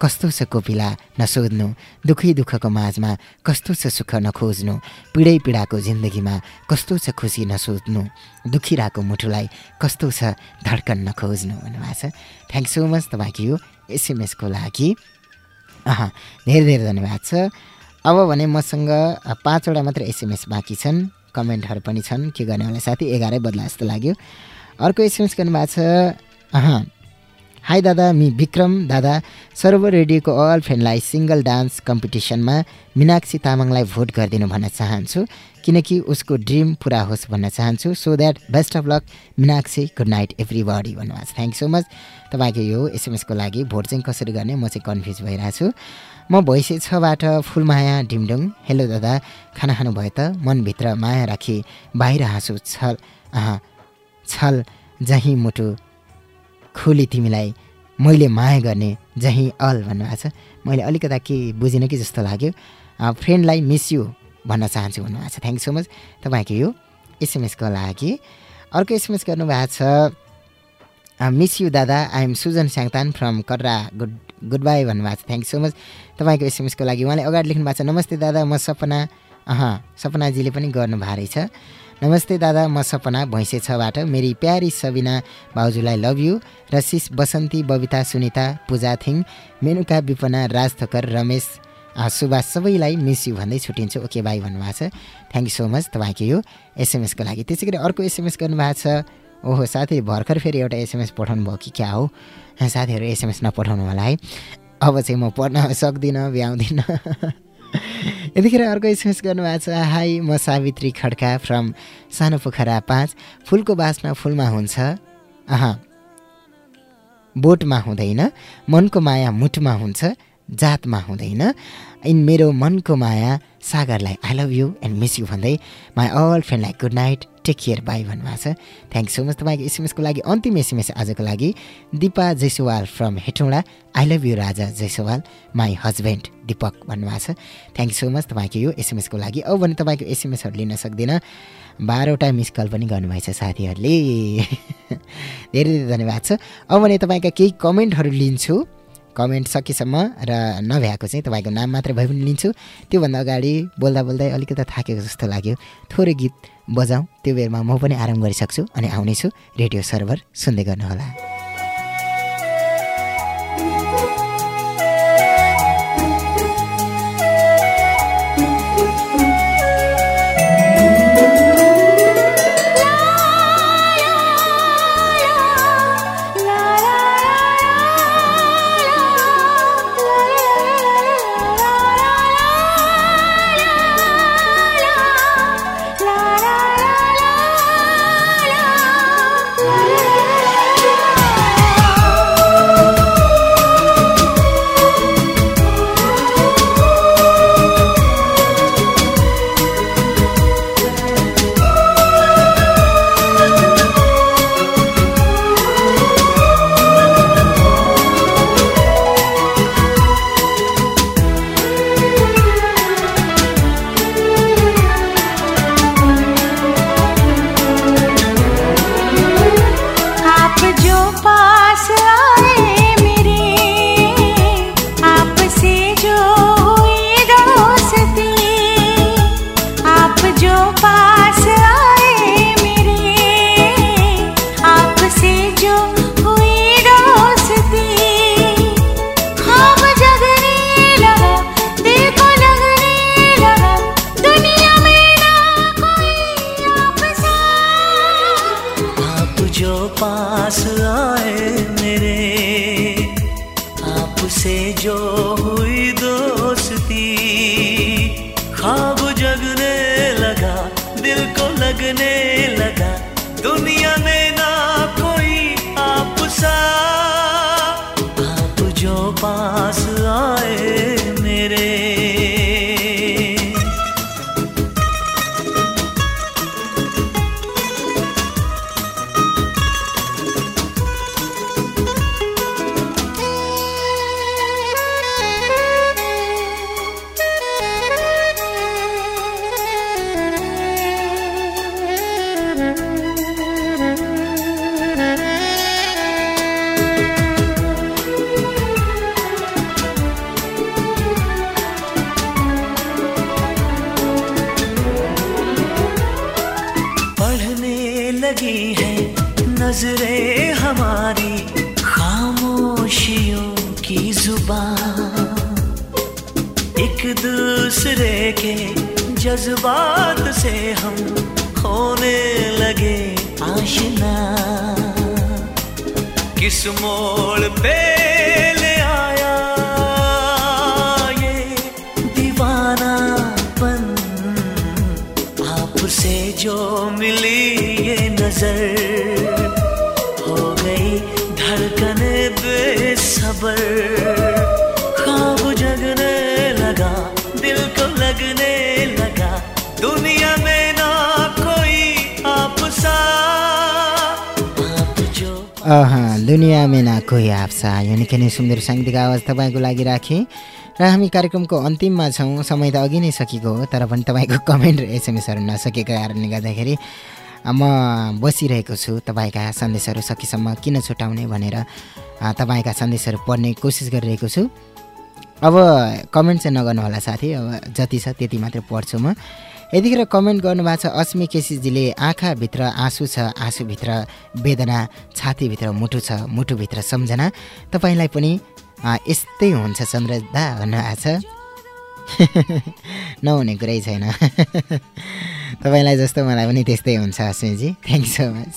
Speaker 1: कस्तो छ कोपिला नसोध्नु दुःखै दुःखको माझमा कस्तो छ सुख नखोज्नु पीडै पीडाको जिन्दगीमा कस्तो छ खुसी नसोध्नु दुखिरहेको मुटुलाई कस्तो छ धड्कन नखोज्नु भन्नुभएको छ। थ्याङ्क सो मच तपाईँको यो एसएमएसको लागि। अह धेरै धेरै धन्यवाद छ। अब भने मसँग पाँचवटा मात्र एसएमएस बाँकी छन् कमेन्टहरू पनि छन् के गर्ने होला साथी? एघारै बदला जस्तो लाग्यो। अर्को एसएमएस गर्नुभएको छ अह हाई दादा मि विक्रम दादा सर्व रेडियोको अल फ्रेन्डलाई सिङ्गल डान्स कम्पिटिसनमा मिनाक्षी तामाङलाई भोट गरिदिनु भन्न चाहन्छु। किनकि उसको ड्रिम पुरा होस् भन्न चाहन्छु। So that best of luck Minakshi good night everybody भन्नुभएको छ थ्याङ्क सो मच तपाईँको यो एसएमएसको लागि भोट चाहिँ कसरी गर्ने म चाहिँ कन्फ्युज भइरहेको छु। म भैँसे छबाट फुलमाया ढिमडुङ हेलो दादा खाना खानुभयो त? मनभित्र माया राखी बाहिर हाँसु छल छल जहीँ मुटु। खुली तिमीलाई मैले माया गर्ने जहीँ अल भन्नुभएको छ। मैले अलिकता के बुझिनँ कि जस्तो लाग्यो। फ्रेन्डलाई मिस यु भन्न चाहन्छु भन्नुभएको छ। थ्याङ्क सो मच तपाईँको यो एसएमएसको लागि अर्को एसएमएस गर्नुभएको छ मिस यु दादा I'm Sujan Syangtan from Karra good good bye भन्नुभएको छ। थ्याङ्क सो मच तपाईँको एसएमएसको लागि उहाँले अगाडि लेख्नु भएको छ नमस्ते दादा म सपना अह सपनाजीले पनि गर्नुभएको रहेछ नमस्ते दादा म सपना भैँसे छबाट। मेरी प्यारी सबिना भाउजूलाई लभ यु र शिष बसन्ती बबिता सुनिता पूजा थिङ मेनुका विपना राज थकर रमेश सुभाष सबैलाई मिस यु भन्दै छुट्टिन्छु ओके बाई भन्नुभएको छ। थ्याङ्क यू सो मच तपाईँको यो एसएमएसको लागि। त्यसै गरी अर्को एसएमएस गर्नुभएको छ। ओहो साथी भर्खर फेरि एउटा एसएमएस पठाउनु भयो कि क्या हो? साथीहरू एसएमएस नपठाउनु होला है। अब चाहिँ म पढ्न सक्दिनँ भ्याउँदिनँ। यतिखेर अर्को एसएमएस गर्नुभएको छ। हाई म सावित्री खड्का फ्रम सानो पोखरा पाँच। फुलको बासना फुलमा हुन्छ। अह बोटमा हुँदैन। मनको माया मुटुमा हुन्छ। जातमा हुँदैन। इन मेरो मनको माया सागरलाई I love you and miss you भन्दै my all फ्रेन्डलाई good night take care bye भन्नुभएको छ। थ्याङ्क सो मच तपाईँको एसएमएसको लागि अन्तिम एसएमएस आजको लागि Dipa Jaiswal from Hetauda I love you Raja Jaiswal my husband Dipak भन्नुभएको छ। थ्याङ्क सो मच तपाईँको यो एसएमएसको लागि। अब भने तपाईँको एसएमएसहरू लिन सक्दिनँ। बाह्रवटा मिस कल पनि गर्नुभएछ साथीहरूले। धेरै धेरै धन्यवाद छ। अब भने तपाईँका केही कमेन्टहरू लिन्छु। कमेन्ट सकेसम्म र नभ्याएको चाहिँ तपाईँको नाम मात्रै भए पनि लिन्छु। त्योभन्दा अगाडि बोल्दा बोल्दै अलिकति थाकेको जस्तो लाग्यो। थोरै गीत बजाउँ त्यो बेरमा म पनि आराम गरिसक्छु अनि आउनेछु। रेडियो सर्भर सुन्दै गर्नुहोला। सुन्दर साङ्गीतिक आवाज तपाईँको लागि राखेँ र हामी कार्यक्रमको अन्तिममा छौँ। समय त अघि नै सकेको हो तर पनि तपाईँको कमेन्ट र एसएमएसहरू नसकेको कारणले गर्दाखेरि म बसिरहेको छु। तपाईँका सन्देशहरू सकेसम्म किन छुट्याउने भनेर तपाईँका सन्देशहरू पढ्ने कोसिस गरिरहेको छु। अब कमेन्ट चाहिँ नगर्नु होला साथी अब जति छ त्यति मात्रै पढ्छु म। यतिखेर कमेन्ट गर्नुभएको छ अस्मी केसीजीले आँखाभित्र आँसु छ आँसुभित्र वेदना छातीभित्र मुटु छ मुटुभित्र सम्झना। तपाईँलाई पनि यस्तै हुन्छ चन्द्रदा भन्नुभएको छ। नहुने कुरै छैन। तपाईँलाई जस्तो मलाई पनि त्यस्तै हुन्छ अस्मीजी। थ्याङ्क सो मच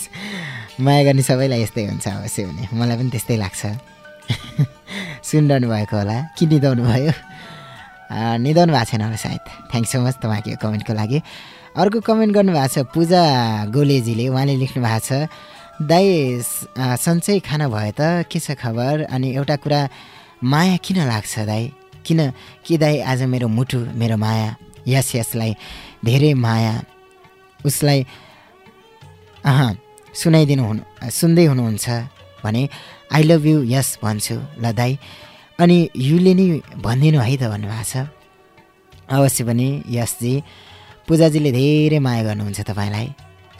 Speaker 1: माया गर्ने सबैलाई यस्तै हुन्छ अवश्य हुने मलाई पनि त्यस्तै लाग्छ। सुनिरहनु भएको होला। कि निदाउनु भयो। आ, निदाउनु भएको छैन होला सायद। थ्याङ्क सो मच तपाईँको यो कमेन्टको लागि। अर्को कमेन्ट गर्नुभएको छ पूजा गोलेजीले। उहाँले लेख्नु भएको छ आ, सन्चै खाना भयो त के छ खबर? अनि एउटा कुरा माया किन लाग्छ दाइ किन कि दाइ आज मेरो मुटु मेरो माया? यस यसलाई धेरै माया। उसलाई अह सुनाइदिनु हुनु सुन्दै हुनुहुन्छ भने आई लभ यु यस भन्छु। ल दाइ अनि युले नि भनिदिनु है त भन्नुभएको छ। अवश्य पनि यसजी पूजाजीले धेरै माया गर्नुहुन्छ तपाईँलाई।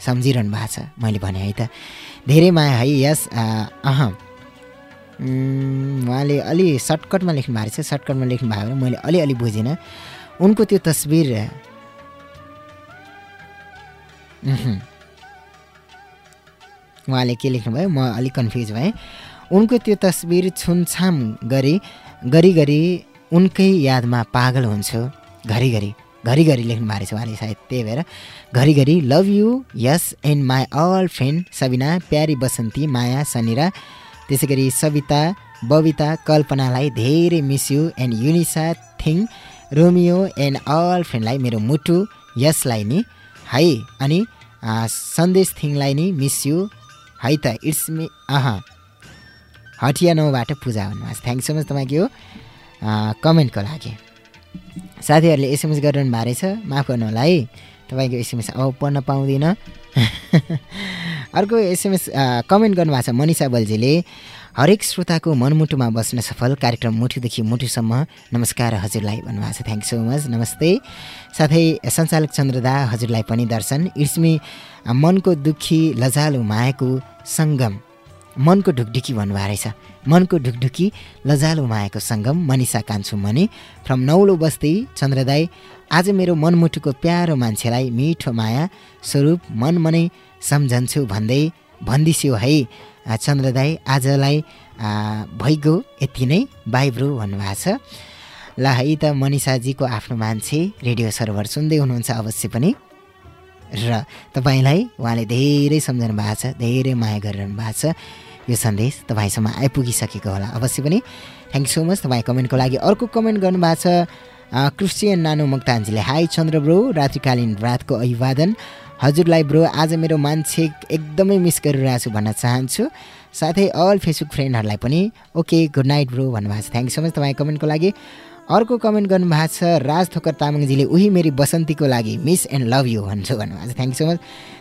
Speaker 1: सम्झिरहनु भएको छ मैले भने है त। धेरै माया है यस अह। उहाँले अलि सर्टकटमा लेख्नु भएको रहेछ सर्टकटमा लेख्नु भयो भने मैले अलिअलि बुझिनँ। उनको त्यो तस्बिर उहुँ। उहाँले के लेख्नुभयो? म अलिक कन्फ्युज भएँ। उनको त्यो तस्बिर छुमछाम गरी घरिघरि उनकै यादमा पागल हुन्छु। घरिघरि घरिघरि लेख्नु भएको रहेछ उहाँले सायद त्यही भएर। घरिघरि love you yes and my all friend Sabina प्यारी बसन्ती माया सनिरा त्यसै गरी सविता बबिता कल्पनालाई धेरै miss you and Yunisa Thing Romeo and all फ्रेन्डलाई मेरो मुटु यसलाई नि है अनि सन्देश थिङलाई नि मिस यु है त इट्स मी अह। हटिया नौबाट पूजा छ। थ्याङ्क सो मच तपाईँको यो कमेन्टको लागि। साथीहरूले एसएमएस गरिरहनु भएको रहेछ माफ गर्नु होला है। तपाईँको एसएमएस अब पढ्न पाउँदिनँ। अर्को एसएमएस कमेन्ट गर्नुभएको छ मनिषा बल्जीले। हरेक श्रोताको मनमुटुमा बस्न सफल कार्यक्रम मुटुदेखि मुटुसम्म नमस्कार हजुरलाई भन्नुभएको छ। थ्याङ्क सो मच नमस्ते। साथै सञ्चालक चन्द्रदा हजुरलाई पनि दर्शन। इट्समी मनको दुःखी लजालु मायाको सङ्गम। मनको ढुकढुकी भन्नुभएको रहेछ। मनको ढुकढुकी लजालु मायाको सङ्गम मनिषा कान्छु मनी फ्रम नौलो बस्ती चन्द्रदाई आज मेरो मनमुटुको प्यारो मान्छेलाई मिठो माया स्वरूप मन मनै सम्झन्छु भन्दै भन्दिस्यो है। चन्द्रदाई आजलाई भइगयो यति नै बाई ब्रो भन्नुभएको छ। ल है त मनिषाजीको आफ्नो मान्छे रेडियो सर्भर सुन्दै हुनुहुन्छ अवश्य पनि। र तपाईँलाई उहाँले धेरै सम्झनु भएको छ धेरै माया गरिरहनु भएको छ। यो सन्देश तपाईँसम्म आइपुगिसकेको होला। अवश्य पनि थ्याङ्क सो मच तपाईँ कमेन्टको लागि अर्को कमेन्ट गर्नुभएको छ क्रिस्चियन नानु मुक्तान्जीले हाई चन्द्र ब्रो रात्रिकालीन रातको अभिवादन। हजुरलाई ब्रो आज मेरो मान्छे एकदमै मिस गरिरहेको छु भन्न चाहन्छु। साथै अल फेसबुक फ्रेन्डहरूलाई पनि ओके गुड नाइट ब्रो भन्नुभएको छ। थ्याङ्क सो मच तपाईँ कमेन्टको लागि अर्को कमेन्ट गर्नुभएको छ राज थोकर तामाङजीले उही मेरी बसन्तीको लागि मिस एन्ड लभ यु भन्छु भन्नुभएको छ। थ्याङ्क सो मच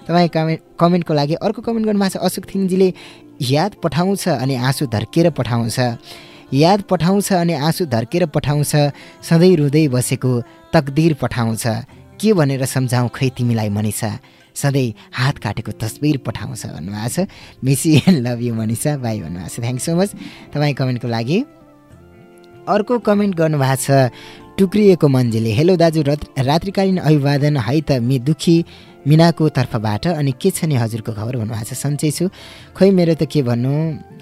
Speaker 1: तपाईँ कमेन्ट कमेन्टको लागि अर्को कमेन्ट गर्नुभएको छ अशोक थिङजीले याद पठाउँछ अनि आँसु धर्केर पठाउँछ। याद पठाउँछ अनि आँसु धर्केर पठाउँछ। सधैँ रुँदै बसेको तकदिर पठाउँछ। के भनेर सम्झाउँ खै तिमीलाई मनिषा? सधैँ हात काटेको तस्बिर पठाउँछ भन्नुभएको छ। Miss you and love you Manisha bye भन्नुभएको छ। थ्याङ्क सो मच तपाईँ कमेन्टको लागि अर्को कमेन्ट गर्नुभएको छ टुक्रिएको मन्जीले हेलो दाजु रत रात्रिकालीन अभिवादन है त मि दुखी मिनाको तर्फबाट अनि के छ नि हजुरको खबर? भन्नुभएको छ सन्चै छु। खोइ मेरो त के भन्नु?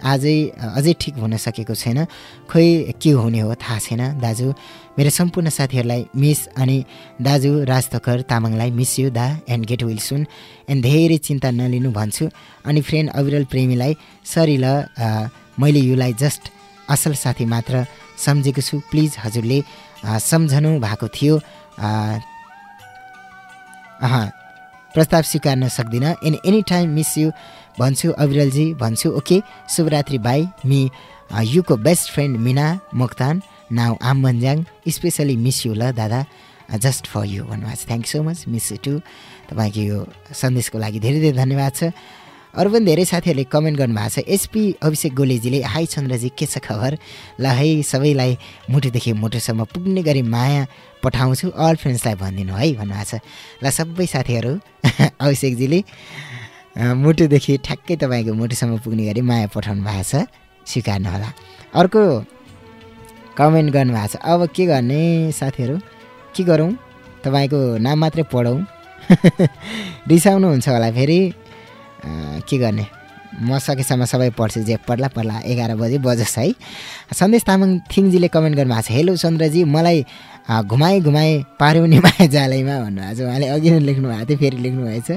Speaker 1: आजै अझै ठिक हुन सकेको छैन। खोइ के हुने हो? थाहा छैन दाजु। मेरो सम्पूर्ण साथीहरूलाई मिस अनि दाजु राज थकर तामाङलाई मिस यु दा and get will soon. And धेरै चिन्ता नलिनु भन्छु। अनि फ्रेन्ड अविरल प्रेमीलाई सरी ल मैले युलाई जस्ट असल साथी मात्र सम्झेको छु। प्लिज हजुरले सम्झनु भएको थियो। प्रस्ताव स्वीकार्न सक्दिनँ। Any any time miss you भन्छु अविरलजी भन्छु ओके। शुभरात्रि bye me UCO best friend Mina Moktan now I'm Bhanjyang specially miss you ल दादा। जस्ट फर यु भन्नुभएको छ। Thank so much miss you too तपाईँको यो सन्देशको लागि धेरै धेरै धन्यवाद छ। अरू पनि धेरै साथीहरूले कमेन्ट गर्नुभएको छ एसपी अभिषेक गोलेजीले हाई चन्द्रजी के छ खबर? ल है सबैलाई मुटुदेखि मुटुसम्म पुग्ने गरी माया पठाउँछु अल फ्रेन्ड्सलाई भनिदिनु है भन्नुभएको छ। ल सबै साथीहरू अभिषेकजीले मुटुदेखि ठ्याक्कै तपाईँको मुटुसम्म पुग्ने गरी माया पठाउनु भएको छ स्वीकार्नु होला। अर्को कमेन्ट गर्नुभएको छ अब के गर्ने साथीहरू? के गरौँ? तपाईँको नाम मात्रै पढौँ? रिसाउनुहुन्छ होला फेरि। के गर्ने? म सकेसम्म सबै पढ्छु जे पढ्ला पढ्ला एघार बजे बजोस् है। सन्देश तामाङ थिङजीले कमेन्ट गर्नुभएको छ हेलो चन्द्रजी मलाई घुमाए घुमाए पार्उने माया जालैमा भन्नुभएको छ। उहाँले अघि नै लेख्नु भएको थियो फेरि लेख्नु भएछ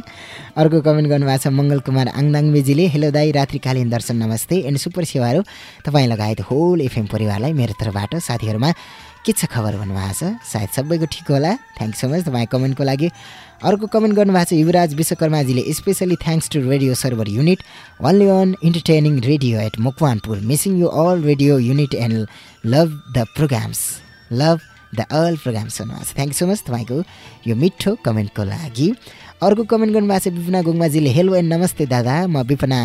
Speaker 1: अर्को कमेन्ट गर्नुभएको छ मङ्गल कुमार आङदाङबेजीले हेलो दाई रात्रिकालीन दर्शन नमस्ते। एन्ड सुपर सेवाहरू तपाईँ लगायत होल एफएम परिवारलाई मेरो तर्फबाट साथीहरूमा के छ खबर भन्नुभएको छ? सायद सबैको ठिक होला। थ्याङ्क सो मच तपाईँ कमेन्टको लागि अर्को कमेन्ट गर्नुभएको छ Yubaraj विश्वकर्माजीले specially thanks to radio server unit only on entertaining radio at Makwanpur missing you all radio unit and love the programs love the all programs भन्नुभएको छ थ्याङ्क सो मच तपाईँको यो मिठो कमेन्टको लागि। अर्को कमेन्ट गर्नुभएको छ विपना गोङबाजीले हेलो एन्ड नमस्ते दादा म विपना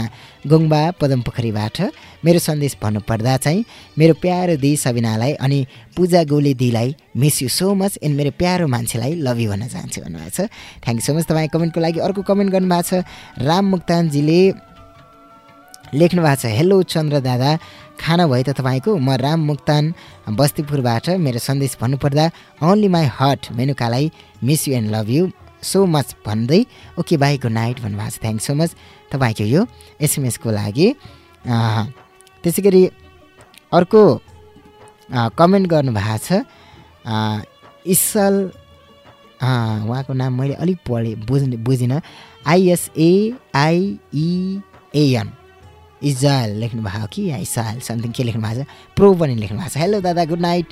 Speaker 1: गोङबा पदमपोखरीबाट मेरो सन्देश भन्नुपर्दा चाहिँ मेरो प्यारो दिदी सबिनालाई अनि पूजा गोले दिदीलाई miss you so much and मेरो प्यारो मान्छेलाई लभ यु भन्न चाहन्छु भन्नुभएको छ। थ्याङ्क यू सो मच तपाईँ कमेन्टको लागि अर्को कमेन्ट गर्नुभएको छ। राम मुक्तानजीले लेख्नु भएको छ हेलो चन्द्र दादा खाना भयो त तपाईँको? म राम मुक्तान बस्तीपुरबाट मेरो सन्देश भन्नुपर्दा only my heart मेनुकालाई miss you and love you so much भन्दै ओके बाई गुड नाइट भन्नुभएको छ. थ्याङ्क सो मच तपाईँको यो एसएमएसको लागि। त्यसै गरी अर्को कमेन्ट गर्नुभएको छ। इसल उहाँको नाम मैले अलिक पढेँ बुझ्ने बुझिनँ। आइएसएआइइएन इजल लेख्नु भएको कि? या समथिङ के लेख्नु भएको छ? प्रो पनि लेख्नु भएको छ। हेलो दादा गुड नाइट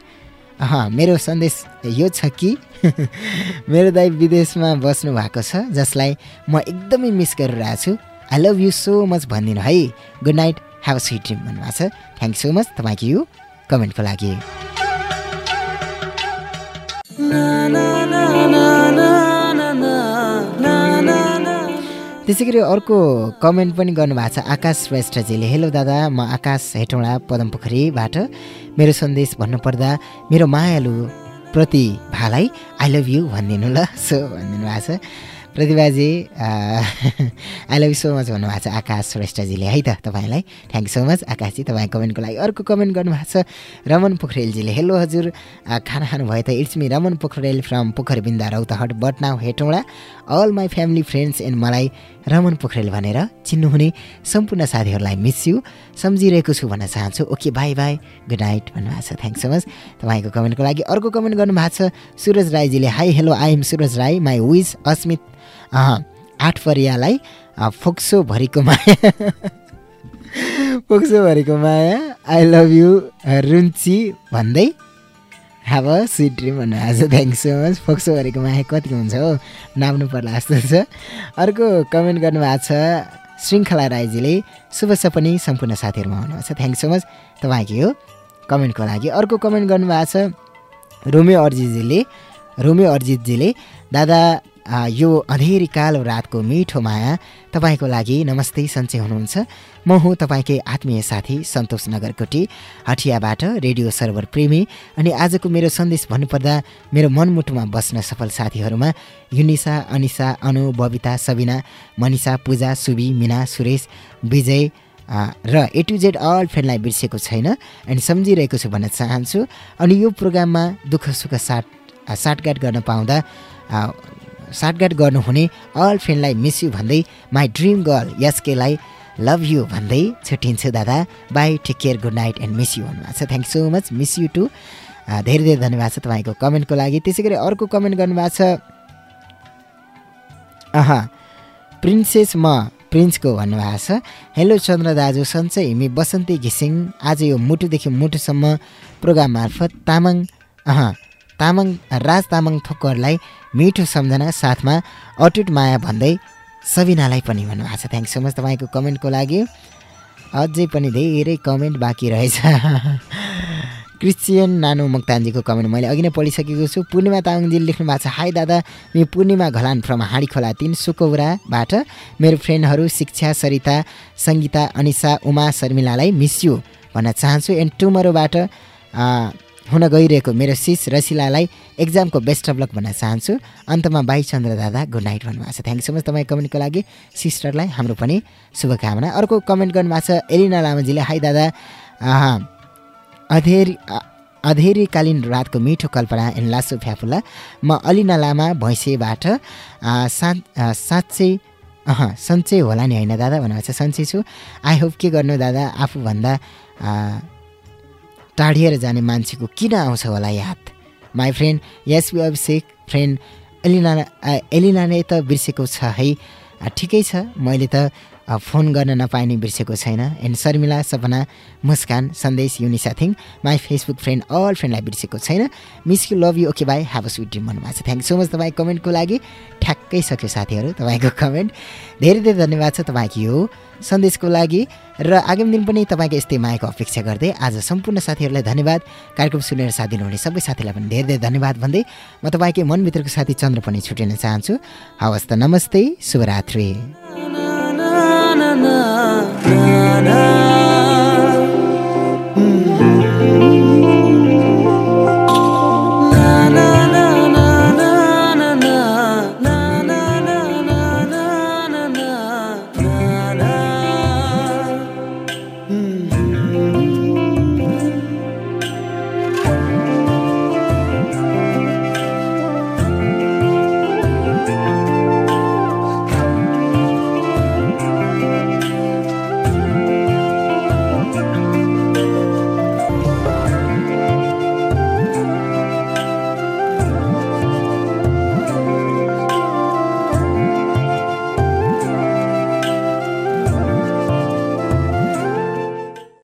Speaker 1: मेरो सन्देश यो छ कि मेरो दाइ विदेशमा बस्नु भएको छ जसलाई म एकदमै मिस गरिरहेको छु। I love you so much भनिदिनु है। Good night have a sweet dream भन्नुभएको छ। थ्याङ्क सो मच तपाईँको यो कमेन्टको लागि? त्यसै गरी अर्को कमेन्ट पनि गर्नुभएको छ आकाश श्रेष्ठजीले। हेलो दादा म आकाश हेटौँडा पदमपोखरीबाट। मेरो सन्देश भन्नुपर्दा मेरो मायालु प्रतिभालाई आई लभ यु भनिदिनु ल। सो भनिदिनु भएको छ। प्रतिभाजी I love you so much भन्नुभएको छ आकाश श्रेष्ठजीले। है त तपाईँलाई? थ्याङ्क सो मच आकाशजी तपाईँ कमेन्टको लागि अर्को कमेन्ट गर्नुभएको छ। रमन पोखरेलजीले हेलो हजुर खाना खानुभयो त? It's me Raman Pokhrel from Pokharbinda Rautahat but now Hetauda all my family friends and मलाई रमन पोखरेल भनेर चिन्नुहुने सम्पूर्ण साथीहरूलाई मिस यु सम्झिरहेको छु भन्न चाहन्छु। Okay bye bye good night भन्नुभएको छ। थ्याङ्क सो मच तपाईँको कमेन्टको लागि अर्को कमेन्ट गर्नुभएको छ। Suraj राईजीले hi hello I am Suraj Rai my wish Asmit? आठ परियालाई फोक्सोभरिको माया। फोक्सोभरिको माया। आई लभ यु रुन्ची भन्दै हाब स्विट ड्रिम भन्नुभएको छ थ्याङ्क सो मच फोक्सोभरिको माया कतिको हुन्छ हो? नाप्नु पर्ला जस्तो छ। अर्को कमेन्ट गर्नुभएको छ श्रृङ्खला राईजीले। शुभ सपनी सम्पूर्ण साथीहरूमा हुनुभएको छ थ्याङ्क सो मच तपाईँको यो कमेन्टको लागि। अर्को कमेन्ट गर्नुभएको छ रोमियो अर्जितजीले। रोमियो अर्जितजीले दादा यो अँधेरी कालो रातको मिठो माया तपाईँको लागि नमस्ते सन्चै हुनुहुन्छ। म हुँ तपाईँकै आत्मीय साथी सन्तोष नगरकोटी हटियाबाट रेडियो सर्भर प्रेमी अनि आजको मेरो सन्देश भन्नुपर्दा मेरो मनमुटुमा बस्न सफल साथीहरूमा युनिसा अनिसा अनु बबिता सबिना मनिषा पूजा सुबी मिना सुरेश विजय र ए टु जेड अल फ्रेन्डलाई बिर्सेको छैन अनि सम्झिरहेको छु भन्न चाहन्छु। अनि यो प्रोग्राममा दुःख सुख साट साटगाट गर्न पाउँदा साटगाट गर्नुहुने अल फ्रेन्डलाई मिस यु भन्दै माई ड्रिम गर्ल यसकेलाई लभ यु भन्दै छुट्टिन्छु दादा। Bye take care good night and miss you भन्नुभएको छ। Thank so much miss you too धेरै धेरै धन्यवाद छ तपाईँको कमेन्टको लागि। त्यसै गरी अर्को कमेन्ट गर्नुभएको छ। आहा प्रिन्सेस म प्रिन्सको भन्नुभएको छ। हेलो चन्द्र दाजु सन्चै हिमी बसन्ती घिसिङ। आज यो मुटुदेखि मुटुसम्म प्रोग्राम मार्फत तामाङ अह तामाङ राज तामाङ थोक्करलाई मिठो सम्झना साथमा अटुट माया भन्दै सबिनालाई पनि भन्नुभएको छ। थ्याङ्क सो मच तपाईँको कमेन्टको लागि। अझै पनि धेरै कमेन्ट बाँकी रहेछ। क्रिस्चियन नानु मोक्तानजीको कमेन्ट मैले अघि नै पढिसकेको छु। पूर्णिमा तामाङजीले लेख्नु भएको छ हाई दादा म पूर्णिमा घलान फ्रम हाँडी खोला तिन सुकौराबाट मेरो फ्रेन्डहरू शिक्षा सरिता सङ्गीता अनिसा उमा शर्मिलालाई मिस यु भन्न चाहन्छु। एन्ड टुमरोबाट हुन गइरहेको मेरो सिस रसिलालाई एक्जामको बेस्ट अफ लक भन्न चाहन्छु। अन्तमा बाई चन्द्र दादा गुड नाइट भन्नुभएको छ। थ्याङ्क सो मच तपाईँ कमेन्टको लागि। सिस्टरलाई हाम्रो पनि शुभकामना। अर्को कमेन्ट गर्नुभएको छ एलिना लामाजीले हाई दादा अधेरी अधेरीकालीन रातको मिठो कल्पना एन्ड लासो फ्याफुल्ला म अलिना लामा भैँसेबाट सा साँच्चै अह सन्चै होला नि होइन दादा? भन्नुभएको छ। सन्चै छु। आई होप के गर्नु दादा? आफूभन्दा टाढिएर जाने मान्छेको किन आउँछ होला याद माई फ्रेन्ड यस अभिषेक फ्रेन्ड एलिना एलिनाले त बिर्सेको छ है। ठिकै छ। मैले त फोन गर्न नपाइने बिर्सेको छैन। And Sharmila Sapna Muskan Sandesh Yunisa thing my Facebook friend all फ्रेन्डलाई बिर्सेको छैन। Miss you love you okay bye have a sweet dream भन्नुभएको छ। थ्याङ्क सो मच तपाईँ कमेन्टको लागि। ठ्याक्कै सक्यो साथीहरू तपाईँको कमेन्ट। धेरै धेरै धन्यवाद छ तपाईँको यो सन्देशको लागि र आगामी दिन पनि तपाईँको यस्तै मायाको अपेक्षा गर्दै आज सम्पूर्ण साथीहरूलाई धन्यवाद। कार्यक्रम सुनेर साथ दिनुहुने सबै साथीलाई पनि धेरै धेरै धन्यवाद भन्दै म तपाईँकै मनभित्रको साथी चन्द्र पनि छुटिन चाहन्छु। हवस् त नमस्ते शुभरात्री।